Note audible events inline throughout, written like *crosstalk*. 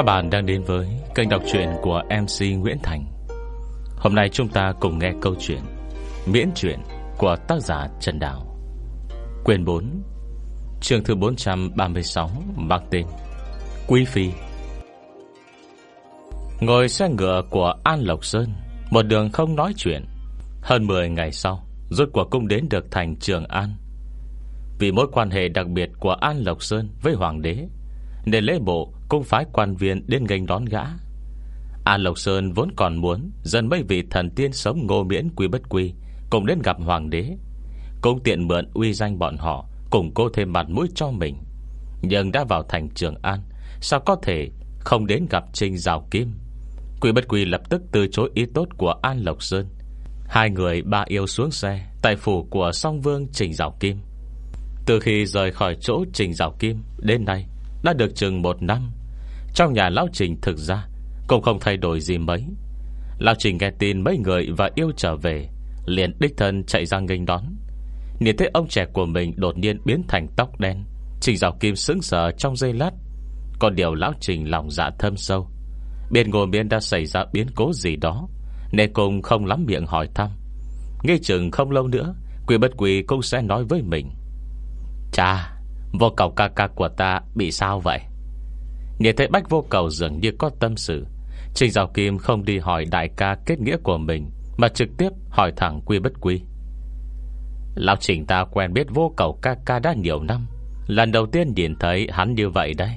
Các bạn đang đến với kênh đọc truyện của MC Nguyễn Thành. Hôm nay chúng ta cùng nghe câu chuyện Miễn truyện của tác giả Trần Đào. Quyền 4 Chương thứ 436 Mang tên Quý Phi. Ngồi xe ngựa của An Lộc Sơn, Một đường không nói chuyện. Hơn 10 ngày sau, Rốt cuộc cũng đến được thành Trường An. Vì mối quan hệ đặc biệt của An Lộc Sơn với Hoàng đế, Nên lễ bộ cũng phái quan viên đến nghênh đón gã. An Lộc Sơn vốn còn muốn Dân mấy vị thần tiên sống ngô miễn quý bất quy, Cùng đến gặp hoàng đế. Cũng tiện mượn uy danh bọn họ Cùng cô thêm mặt mũi cho mình. Nhưng đã vào thành Trường An, Sao có thể không đến gặp Trinh Giào Kim? Quỷ bất quỷ lập tức từ chối ý tốt của An Lộc Sơn. Hai người ba yêu xuống xe, Tại phủ của song vương Trình Giảo Kim. Từ khi rời khỏi chỗ Trình Giảo Kim Đến nay, Đã được chừng một năm trong nhà Lão Trình thực ra, Cũng không thay đổi gì mấy. Lão Trình nghe tin mấy người và yêu trở về, Liền đích thân chạy ra nghênh đón. Nhìn thấy ông trẻ của mình Đột nhiên biến thành tóc đen, Trình Giảo Kim sững sờ trong giây lát. Còn điều Lão Trình lòng dạ thâm sâu. Bên ngồi miên đã xảy ra biến cố gì đó, Nên cùng không lắm miệng hỏi thăm. Nghe chừng không lâu nữa, Quỷ bất quỷ cũng sẽ nói với mình. Cha Vô cầu ca ca của ta bị sao vậy? Nhìn thấy bách vô cầu dường như có tâm sự. Trình Giáo Kim không đi hỏi đại ca kết nghĩa của mình, Mà trực tiếp hỏi thẳng quy bất quy. Lão trình ta quen biết vô cầu ca ca đã nhiều năm, Lần đầu tiên nhìn thấy hắn như vậy đấy.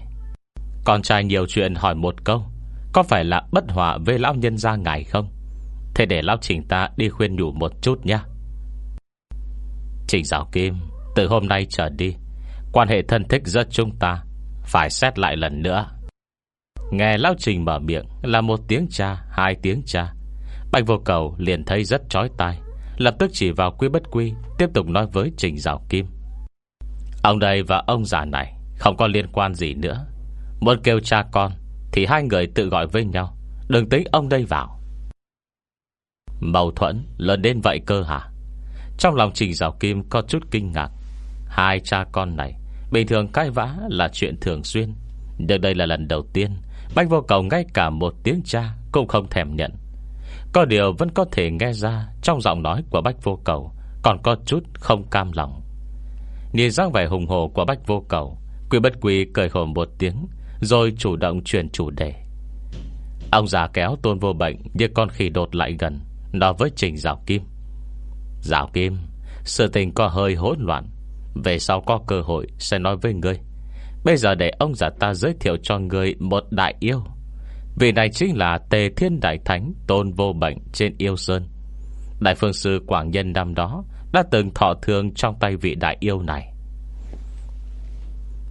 Con trai nhiều chuyện hỏi một câu, Có phải là bất hòa với lão nhân gia ngài không? Thế để lão trình ta đi khuyên nhủ một chút nhé Trình Giáo Kim, Từ hôm nay trở đi, Quan hệ thân thích giữa chúng ta phải xét lại lần nữa. Nghe lão trình mở miệng Là một tiếng cha, hai tiếng cha. Bạch vô cầu liền thấy rất chói tai Lập tức chỉ vào quy bất quy Tiếp tục nói với Trình Giảo Kim. Ông đây và ông già này Không có liên quan gì nữa. Muốn kêu cha con Thì hai người tự gọi với nhau. Đừng tính ông đây vào. Mâu thuẫn lớn đến vậy cơ hả? Trong lòng Trình Giảo Kim có chút kinh ngạc. Hai cha con này Bình thường cãi vã là chuyện thường xuyên. Nhưng đây là lần đầu tiên, Bách vô cầu ngay cả một tiếng cha Cũng không thèm nhận. Có điều vẫn có thể nghe ra Trong giọng nói của Bách vô cầu Còn có chút không cam lòng. Nhìn dáng vẻ hùng hồ của Bách vô cầu, Quỷ bất quỷ cười hồn một tiếng, Rồi chủ động chuyển chủ đề. Ông già kéo tôn vô bệnh Như con khỉ đột lại gần, Nói với Trình rào Kim. Rào Kim, Sự tình có hơi hỗn loạn. Về sau có cơ hội, sẽ nói với ngươi. Bây giờ để ông già ta giới thiệu cho ngươi Một đại yêu. Vị này chính là Tề Thiên Đại Thánh, Tôn vô bệnh trên yêu sơn. Đại phương sư Quảng Nhân năm đó Đã từng thọ thương trong tay vị đại yêu này.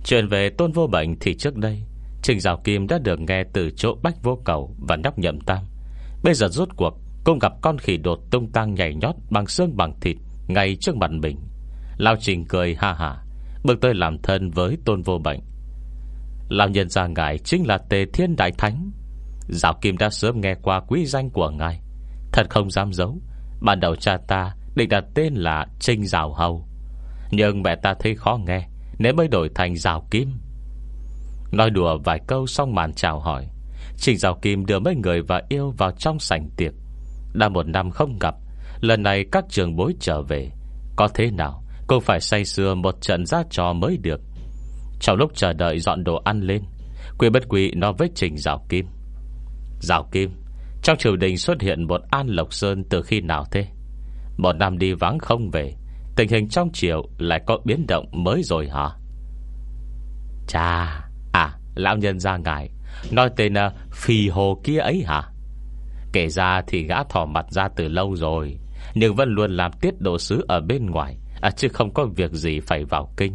Chuyện về Tôn vô bệnh thì trước đây, Trình Giáo Kim đã được nghe từ chỗ Bách Vô Cầu Và Nóc nhậm tam. Bây giờ rốt cuộc cũng gặp con khỉ đột tung tăng nhảy nhót Bằng xương bằng thịt Ngay trước mặt mình. Lao Trình cười ha ha, Bước tới làm thân với tôn vô bệnh. Lão nhân ra ngài chính là Tề Thiên Đại Thánh. Giáo Kim đã sớm nghe qua quý danh của ngài. Thật không dám giấu, Ban đầu cha ta định đặt tên là Trinh Giáo Hầu. Nhưng mẹ ta thấy khó nghe, Nên mới đổi thành Giáo Kim. Nói đùa vài câu xong màn chào hỏi Trình Giáo Kim đưa mấy người và yêu vào trong sảnh tiệc. Đã một năm không gặp, Lần này các trường bối trở về, Có thế nào? Cô phải say sưa một trận ra trò mới được. Trong lúc chờ đợi dọn đồ ăn lên Quy bất Quý nó với Trình rào Kim. Rào Kim Trong triều đình xuất hiện một An Lộc Sơn Từ khi nào thế? Một năm đi vắng không về Tình hình trong triều lại có biến động mới rồi hả? Chà À lão nhân ra ngài Nói tên ờ, uh, Phi Hồ kia ấy hả? Kể ra thì gã thỏ mặt ra từ lâu rồi Nhưng vẫn luôn làm tiết độ sứ ở bên ngoài à, Chứ không có việc gì phải vào kinh.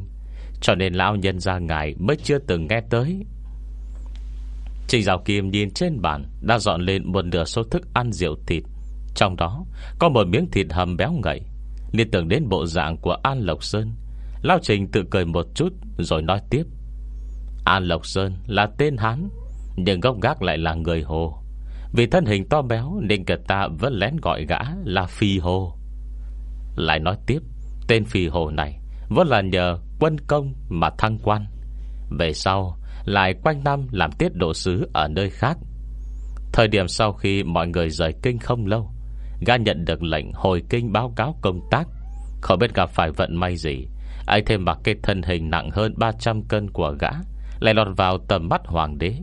Cho nên lão nhân ra ngài Mới chưa từng nghe tới. Trình Giáo Kim nhìn trên bàn Đã dọn lên một nửa số thức ăn rượu thịt. Trong đó Có một miếng thịt hầm béo ngậy. Liên tưởng đến bộ dạng của An Lộc Sơn Lao Trình tự cười một chút Rồi nói tiếp. An Lộc Sơn là tên Hán Nhưng gốc gác lại là người Hồ. Vì thân hình to béo Nên người ta vẫn lén gọi gã là Phi Hồ. Lại nói tiếp. Tên Phi Hồ này Vẫn là nhờ quân công mà thăng quan. Về sau, Lại quanh năm làm tiết độ sứ Ở nơi khác. Thời điểm sau khi mọi người rời kinh không lâu, Gã nhận được lệnh hồi kinh báo cáo công tác. Không biết gặp phải vận may gì, Ai thêm mặc cái thân hình nặng hơn 300 cân của gã, Lại lọt vào tầm mắt hoàng đế.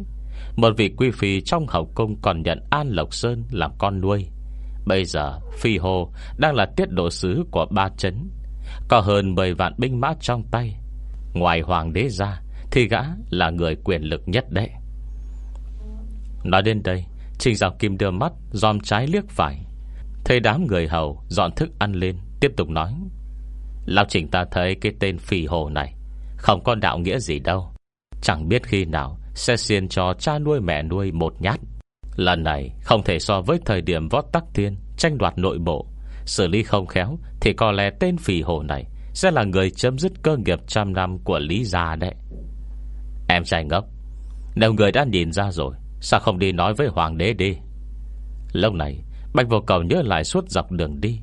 Một vị quý phi trong hậu cung Còn nhận An Lộc Sơn làm con nuôi. Bây giờ Phi Hồ Đang là tiết độ sứ của ba chấn. Có hơn 10 vạn binh mã trong tay. Ngoài hoàng đế ra, Thì gã là người quyền lực nhất đấy. Nói đến đây, Trình Giáo Kim đưa mắt, Dòm trái liếc phải. Thấy đám người hầu dọn thức ăn lên, Tiếp tục nói, Lão Trình ta thấy cái tên phì hồ này, Không có đạo nghĩa gì đâu. Chẳng biết khi nào Sẽ xiên cho cha nuôi mẹ nuôi một nhát. Lần này không thể so với thời điểm vót tắc tiên Tranh đoạt nội bộ Xử lý không khéo, Thì có lẽ tên phỉ hồ này Sẽ là người chấm dứt cơ nghiệp trăm năm của Lý Gia đấy. Em trai ngốc. Nếu người đã nhìn ra rồi, Sao không đi nói với hoàng đế đi? Lúc này, Bạch vô cầu nhớ lại suốt dọc đường đi.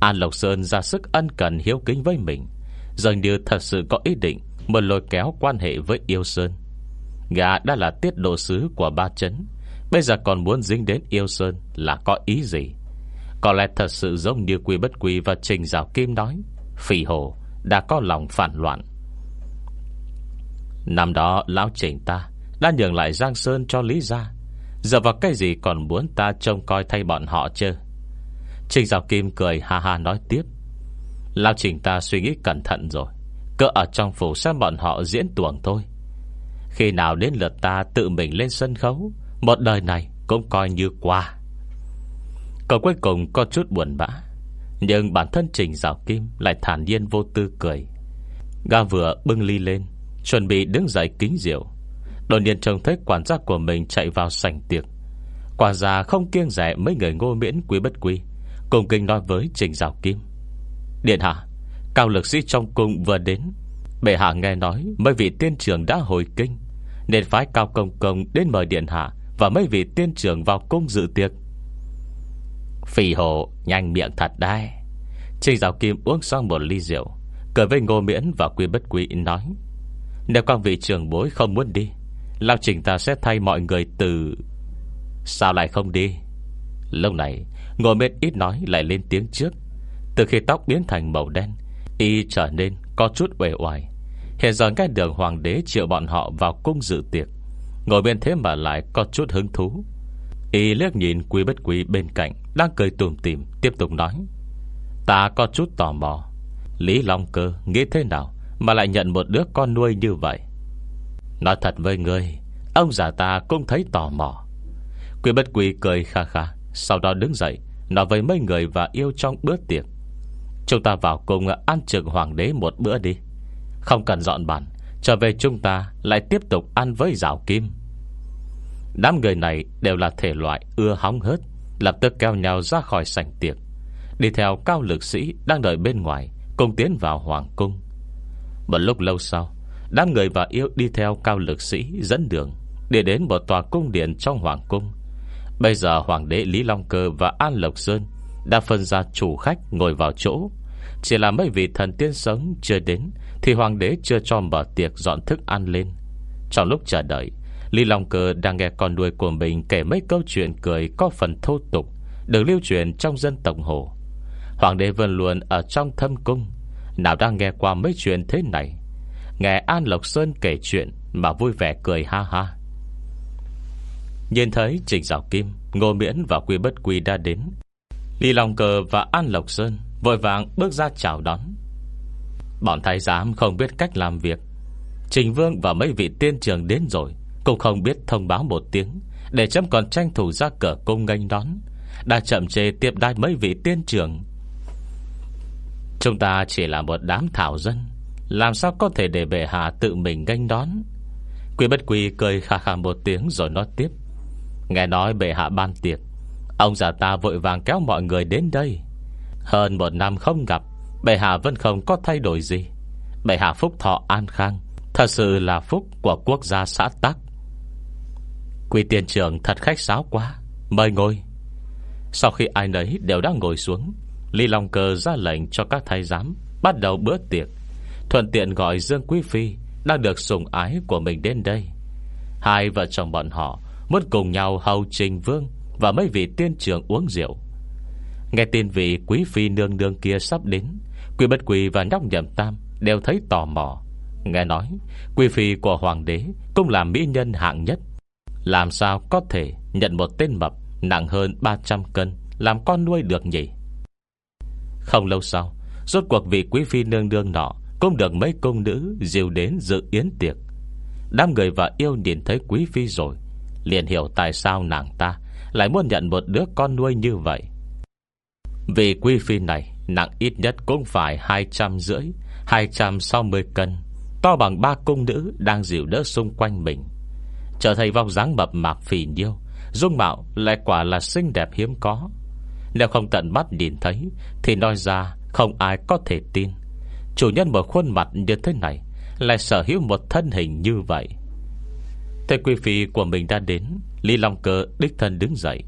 An Lộc Sơn ra sức ân cần hiếu kính với mình, Dường như thật sự có ý định Một lôi kéo quan hệ với Yêu Sơn. Gã đã là tiết độ sứ của ba chấn, Bây giờ còn muốn dính đến Yêu Sơn Là có ý gì? Có lẽ thật sự giống như Quy Bất Quy Và Trình Giáo Kim nói Phỉ hồ, đã có lòng phản loạn. Năm đó, Lão Trình ta Đã nhường lại Giang Sơn cho Lý Gia. Giờ vào cái gì còn muốn ta trông coi thay bọn họ chứ? Trình Giáo Kim cười ha ha nói tiếp. Lão Trình ta suy nghĩ cẩn thận rồi Cỡ ở trong phủ xem bọn họ diễn tuồng thôi. Khi nào đến lượt ta tự mình lên sân khấu, Một đời này cũng coi như qua. Cậu cuối cùng có chút buồn bã, Nhưng bản thân Trình Giáo Kim Lại thản nhiên vô tư cười. Ga vừa bưng ly lên, Chuẩn bị đứng dậy kính rượu. Đột nhiên trông thấy quản gia của mình chạy vào sảnh tiệc. Quản gia không kiêng rẻ mấy người ngô miễn quý bất quý, Cùng kinh nói với Trình Giáo Kim. Điện hạ, Cao lực sĩ trong cung vừa đến. Bệ hạ nghe nói mấy vị tiên trưởng đã hồi kinh, Nên phái cao công công Đến mời điện hạ Và mấy vị tiên trưởng vào cung dự tiệc phì hồ, nhanh miệng thật đấy. Trình Giáo Kim uống xong một ly rượu, Cười với ngô miễn và quy bất quý nói, Nếu con vị trưởng bối không muốn đi, Lao trình ta sẽ thay mọi người từ Sao lại không đi? Lúc này Ngồi bên ít nói lại lên tiếng trước. Từ khi tóc biến thành màu đen, Y trở nên có chút uể oải. Hiện giờ ngay đường hoàng đế triệu bọn họ vào cung dự tiệc Ngồi bên thế mà lại có chút hứng thú. Y liếc nhìn quý bất quý bên cạnh đang cười tùm tìm, Tiếp tục nói. Ta có chút tò mò. Lý Long Cơ nghĩ thế nào Mà lại nhận một đứa con nuôi như vậy? Nói thật với ngươi, Ông già ta cũng thấy tò mò. Quỷ bất quỷ cười kha kha, Sau đó đứng dậy, Nói với mấy người và yêu trong bữa tiệc. Chúng ta vào cùng ăn trường hoàng đế một bữa đi. Không cần dọn bàn, Trở về chúng ta lại tiếp tục ăn với rào kim. Đám người này đều là thể loại ưa hóng hớt. Lập tức kéo nhau ra khỏi sảnh tiệc. Đi theo cao lực sĩ đang đợi bên ngoài, Cùng tiến vào hoàng cung. Một lúc lâu sau, Đám người và yêu đi theo cao lực sĩ Dẫn đường Để đến một tòa cung điện trong hoàng cung. Bây giờ hoàng đế Lý Long Cơ và An Lộc Sơn Đã phân ra chủ khách ngồi vào chỗ. Chỉ là mấy vị thần tiên sống chưa đến Thì hoàng đế chưa cho mở tiệc dọn thức ăn lên. Trong lúc chờ đợi Lý Long Cơ đang nghe con nuôi của mình Kể mấy câu chuyện cười có phần thô tục, Được lưu truyền trong dân tổng hồ. Hoàng đế vẫn luôn ở trong thâm cung, Nào đang nghe qua mấy chuyện thế này. Nghe An Lộc Sơn kể chuyện Mà vui vẻ cười ha ha. Nhìn thấy Trình Giảo Kim, Ngô Miễn và Quy Bất Quy đã đến. Lý Long Cờ và An Lộc Sơn Vội vàng bước ra chào đón. Bọn thái giám không biết cách làm việc. Trình Vương và mấy vị tiên trường đến rồi. Cũng không biết thông báo một tiếng, Để chấm còn tranh thủ ra cửa cung nghênh đón. Đã chậm chê tiếp đai mấy vị tiên trưởng. Chúng ta chỉ là một đám thảo dân, Làm sao có thể để bệ hạ tự mình nghênh đón? Quý bất quy cười khà khà một tiếng rồi nói tiếp. Nghe nói bệ hạ ban tiệc, Ông già ta vội vàng kéo mọi người đến đây. Hơn một năm không gặp, Bệ hạ vẫn không có thay đổi gì. Bệ hạ phúc thọ an khang, Thật sự là phúc của quốc gia xã Tắc. Quỳ tiền trưởng thật khách sáo quá. Mời ngồi. Sau khi ai nấy đều đã ngồi xuống Ly Long Cơ ra lệnh cho các thái giám Bắt đầu bữa tiệc. Thuận tiện gọi Dương Quý Phi Đang được sùng ái của mình đến đây. Hai vợ chồng bọn họ Muốn cùng nhau hầu trình vương Và mấy vị tiên trưởng uống rượu. Nghe tin vị quý phi nương nương kia sắp đến, Quý bất quỳ và nhóc nhậm tam Đều thấy tò mò. Nghe nói, Quý phi của hoàng đế Cũng là mỹ nhân hạng nhất. Làm sao có thể nhận một tên mập Nặng hơn 300 cân, Làm con nuôi được nhỉ? Không lâu sau, Rốt cuộc vị quý phi nương nương nọ Cũng được mấy công nữ dìu đến dự yến tiệc. Đám người và yêu nhìn thấy quý phi rồi, Liền hiểu tại sao nàng ta Lại muốn nhận một đứa con nuôi như vậy. Vì quý phi này Nặng ít nhất cũng phải 200 rưỡi 260 cân, To bằng ba cung nữ Đang dịu đỡ xung quanh mình. Trở thành vòng dáng mập mạp phì nhiêu, Dung mạo lại quả là xinh đẹp hiếm có. Nếu không tận mắt nhìn thấy, Thì nói ra không ai có thể tin. Chủ nhân một khuôn mặt như thế này, Lại sở hữu một thân hình như vậy. Thế quý phi của mình đã đến, Lý Long Cơ đích thân đứng dậy.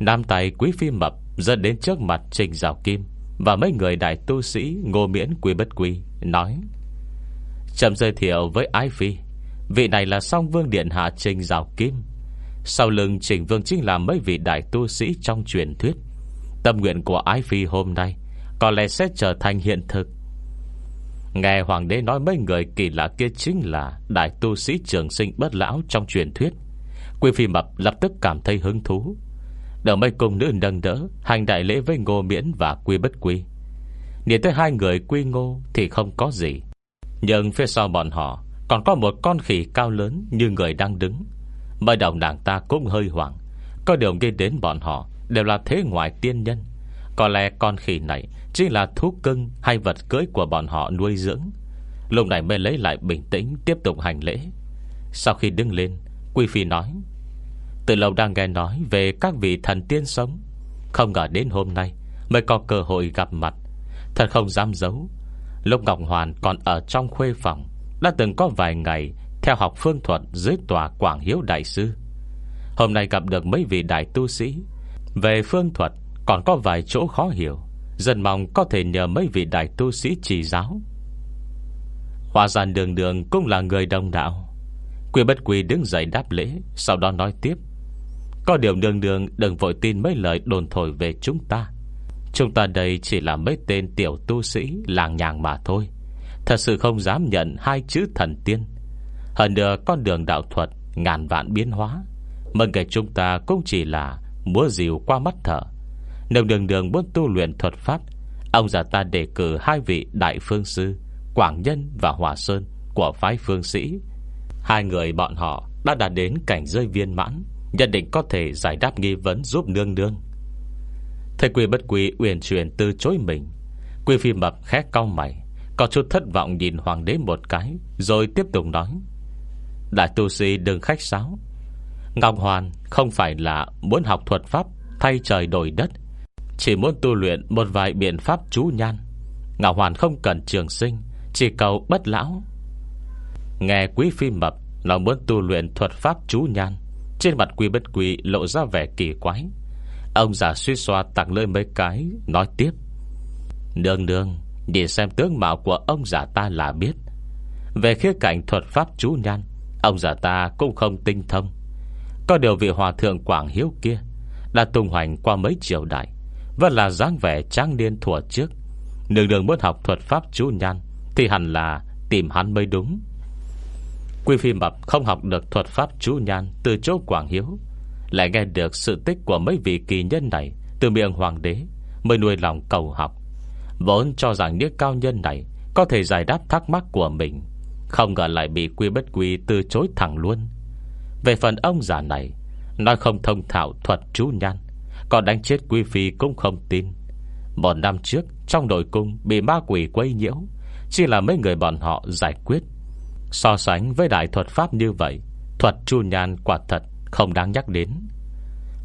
Nam tài quý phi mập Dẫn đến trước mặt Trình Giảo Kim Và mấy người đại tu sĩ Ngô Miễn quy Bất quy, Nói, Chậm giới thiệu với Ái Phi. Vị này là song vương điện hạ Trình Giảo Kim. Sau lưng Trình Vương chính là mấy vị đại tu sĩ trong truyền thuyết. Tâm nguyện của Ái Phi hôm nay Có lẽ sẽ trở thành hiện thực. Nghe hoàng đế nói mấy người kỳ lạ kia chính là Đại tu sĩ trường sinh bất lão trong truyền thuyết. Quy phi mập lập tức cảm thấy hứng thú. Đỡ mấy cung nữ nâng đỡ, Hành đại lễ với ngô miễn và quy bất quy. Nhìn tới hai người quy ngô Thì không có gì. Nhưng phía sau bọn họ còn có một con khỉ cao lớn như người đang đứng. Mới đầu nàng ta cũng hơi hoảng. Có điều nghe đến bọn họ Đều là thế ngoại tiên nhân. Có lẽ con khỉ này Chính là thú cưng hay vật cưới của bọn họ nuôi dưỡng. Lúc này mới lấy lại bình tĩnh, Tiếp tục hành lễ. Sau khi đứng lên, Quy Phi nói, Từ lâu đang nghe nói về các vị thần tiên sống. Không ngờ đến hôm nay Mới có cơ hội gặp mặt. Thật không dám giấu Lúc Ngọc Hoàn còn ở trong khuê phòng. Đã từng có vài ngày, Theo học phương thuật dưới tòa Quảng Hiếu Đại Sư. Hôm nay gặp được mấy vị đại tu sĩ. Về phương thuật, Còn có vài chỗ khó hiểu. Dần mong có thể nhờ mấy vị đại tu sĩ chỉ giáo. Hòa giàn đường đường cũng là người đông đạo. Quy bất quy đứng dậy đáp lễ, Sau đó nói tiếp. Có điều đường đường đừng vội tin mấy lời đồn thổi về chúng ta. Chúng ta đây chỉ là mấy tên tiểu tu sĩ, Làng nhàng mà thôi. Thật sự không dám nhận hai chữ thần tiên. Hơn nữa, con đường đạo thuật Ngàn vạn biến hóa Mừng kể chúng ta cũng chỉ là Múa dìu qua mắt thở nếu đường đường muốn tu luyện thuật pháp, Ông già ta đề cử hai vị đại phương sư, Quảng Nhân và Hòa Sơn Của phái phương sĩ. Hai người bọn họ đã đạt đến cảnh rơi viên mãn Nhận định có thể giải đáp nghi vấn giúp nương nương. Thầy quỳ bất quỷ uyển chuyển từ chối mình. Quỷ phi mập khét cau mày. Có chút thất vọng nhìn hoàng đế một cái, Rồi tiếp tục nói. Đại tu sĩ đừng khách sáo. Ngọc Hoàn không phải là muốn học thuật pháp Thay trời đổi đất, chỉ muốn tu luyện một vài biện pháp chú nhan. Ngạo Hoàn không cần trường sinh, Chỉ cầu bất lão. Nghe quý phi mập Nó muốn tu luyện thuật pháp chú nhan, Trên mặt quý bất quý lộ ra vẻ kỳ quái. Ông già suy xoa tặng lơi mấy cái, Nói tiếp. Nương nương Đi xem tướng mạo của ông già ta là biết. Về khía cạnh thuật pháp chú nhan, Ông già ta cũng không tinh thông. Có điều vị hòa thượng Quảng Hiếu kia Đã tung hoành qua mấy triều đại, vẫn là dáng vẻ trang niên thủa trước. Đường đường muốn học thuật pháp chú nhan Thì hẳn là tìm hắn mới đúng. Quy phi mập không học được thuật pháp chú nhan Từ chỗ Quảng Hiếu, Lại nghe được sự tích của mấy vị kỳ nhân này Từ miệng hoàng đế Mới nuôi lòng cầu học. Vốn cho rằng những cao nhân này Có thể giải đáp thắc mắc của mình, Không ngờ lại bị quy bất quy từ chối thẳng luôn. Về phần ông già này, Nói không thông thạo thuật chú nhan, còn đánh chết quy phi cũng không tin. Một năm trước, Trong đội cung bị ma quỷ quấy nhiễu, Chỉ là mấy người bọn họ giải quyết. So sánh với đại thuật pháp như vậy, Thuật chu nhan quả thật Không đáng nhắc đến.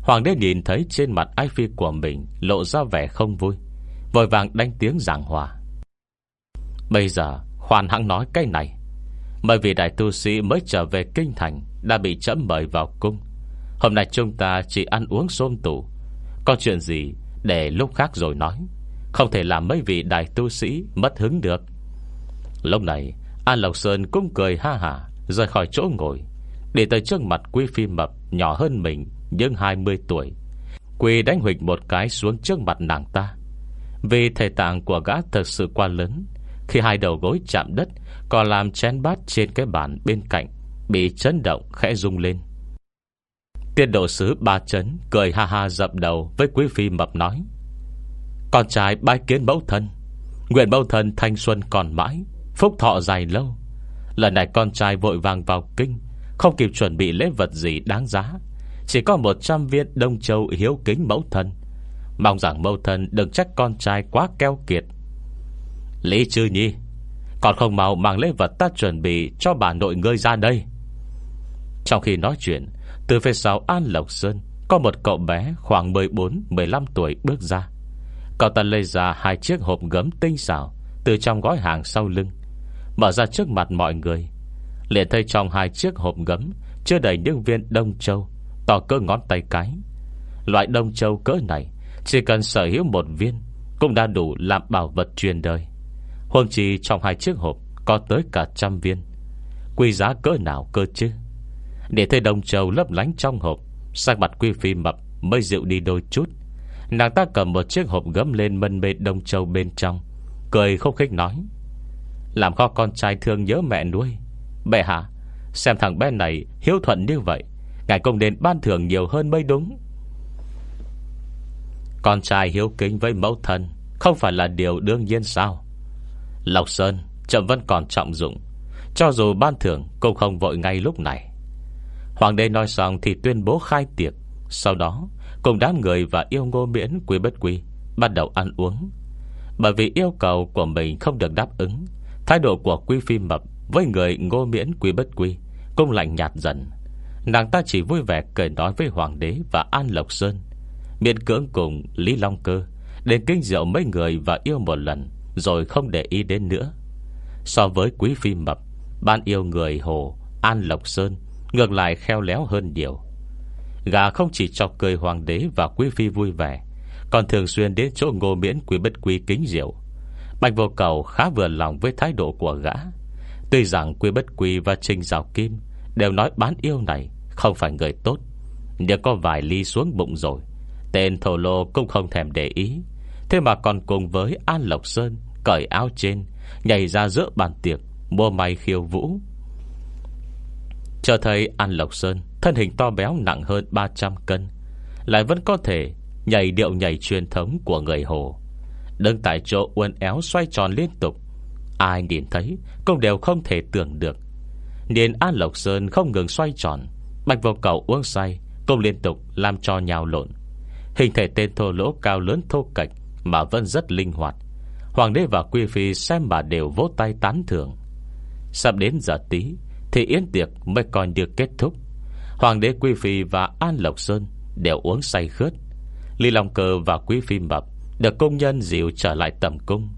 Hoàng đế nhìn thấy trên mặt ái phi của mình Lộ ra vẻ không vui. Vội vàng đánh tiếng giảng hòa. Bây giờ, Khoan hãng nói cái này. Bởi vì đại tu sĩ mới trở về kinh thành Đã bị chấm mời vào cung. Hôm nay chúng ta chỉ ăn uống xôm tủ có chuyện gì để lúc khác rồi nói. Không thể làm mấy vị đại tu sĩ Mất hứng được. Lúc này An Lộc Sơn cũng cười ha hả, Rời khỏi chỗ ngồi. Để tới trước mặt Quý Phi Mập Nhỏ hơn mình, nhưng 20 tuổi. Quỳ đánh huỳnh một cái xuống trước mặt nàng ta. Vì thể tạng của gã thật sự quá lớn. Khi hai đầu gối chạm đất Còn làm chén bát trên cái bàn bên cạnh, Bị chấn động khẽ rung lên. Tiên độ sứ ba chấn Cười ha ha dập đầu với quý phi mập nói, Con trai bái kiến mẫu thân, Nguyện mẫu thân thanh xuân còn mãi, Phúc thọ dài lâu. Lần này con trai vội vàng vào kinh, Không kịp chuẩn bị lễ vật gì đáng giá, Chỉ có 100 viên Đông Châu hiếu kính mẫu thân Mong rằng mâu thân đừng trách con trai quá keo kiệt. Lý Trư Nhi Còn không mau mang lễ vật ta chuẩn bị Cho bà nội ngươi ra đây. Trong khi nói chuyện, Từ phía sau An Lộc Sơn, Có một cậu bé khoảng 14-15 tuổi bước ra. Cậu ta lấy ra hai chiếc hộp gấm tinh xảo Từ trong gói hàng sau lưng, Mở ra trước mặt mọi người. Liền thấy trong hai chiếc hộp gấm Chưa đầy những viên đông châu, To cỡ ngón tay cái. Loại đông châu cỡ này chỉ cần sở hữu một viên Cũng đã đủ làm bảo vật truyền đời. Huông chi trong hai chiếc hộp Có tới cả trăm viên. Quy giá cỡ nào cơ chứ? Để thấy đông châu lấp lánh trong hộp Sang mặt quy phi mập Mới dịu đi đôi chút. Nàng ta cầm một chiếc hộp gấm lên mân mê đông châu bên trong, Cười không khích nói, Làm kho con trai thương nhớ mẹ nuôi. Bệ hạ, Xem thằng bé này hiếu thuận như vậy, Ngài công nên ban thưởng nhiều hơn mới đúng. Con trai hiếu kính với mẫu thân Không phải là điều đương nhiên sao? Lộc Sơn, Chậm vẫn còn trọng dụng, Cho dù ban thưởng cũng không vội ngay lúc này. Hoàng đế nói xong thì tuyên bố khai tiệc. Sau đó, Cùng đám người và yêu ngô miễn quý bất quý Bắt đầu ăn uống. Bởi vì yêu cầu của mình không được đáp ứng, Thái độ của quý phi mập Với người ngô miễn quý bất quý Cũng lạnh nhạt dần. Nàng ta chỉ vui vẻ cười nói với Hoàng đế Và An Lộc Sơn Miễn cưỡng cùng Lý Long Cơ Đến kinh rượu mấy người và yêu một lần, Rồi không để ý đến nữa. So với quý phi mập, Ban yêu người Hồ, An Lộc Sơn, Ngược lại khéo léo hơn nhiều. Gà không chỉ chọc cười hoàng đế và quý phi vui vẻ, Còn thường xuyên đến chỗ ngô miễn quý bất quý kính rượu Bạch vô cầu khá vừa lòng với thái độ của gã. Tuy rằng quý bất quý và trình rào kim Đều nói bán yêu này Không phải người tốt, Nhưng có vài ly xuống bụng rồi. Tên thổ lô cũng không thèm để ý. Thế mà còn cùng với An Lộc Sơn Cởi áo trên, Nhảy ra giữa bàn tiệc, Mua may khiêu vũ. Chờ thấy An Lộc Sơn Thân hình to béo nặng hơn 300 cân, Lại vẫn có thể Nhảy điệu nhảy truyền thống của người Hồ. Đứng tại chỗ uốn éo xoay tròn liên tục, Ai nhìn thấy Cũng đều không thể tưởng được. Nên An Lộc Sơn không ngừng xoay tròn, Bạch vô cầu uống say Cũng liên tục làm cho nhào lộn. Hình thể tên thô lỗ cao lớn thô cạch Mà vẫn rất linh hoạt. Hoàng đế và Quy Phi xem bà đều vỗ tay tán thưởng. Sắp đến giờ tí Thì yến tiệc mới còn được kết thúc. Hoàng đế Quy Phi và An Lộc Sơn Đều uống say khướt. Lý Long Cơ và Quý Phi Mập Được công nhân dịu trở lại tầm cung.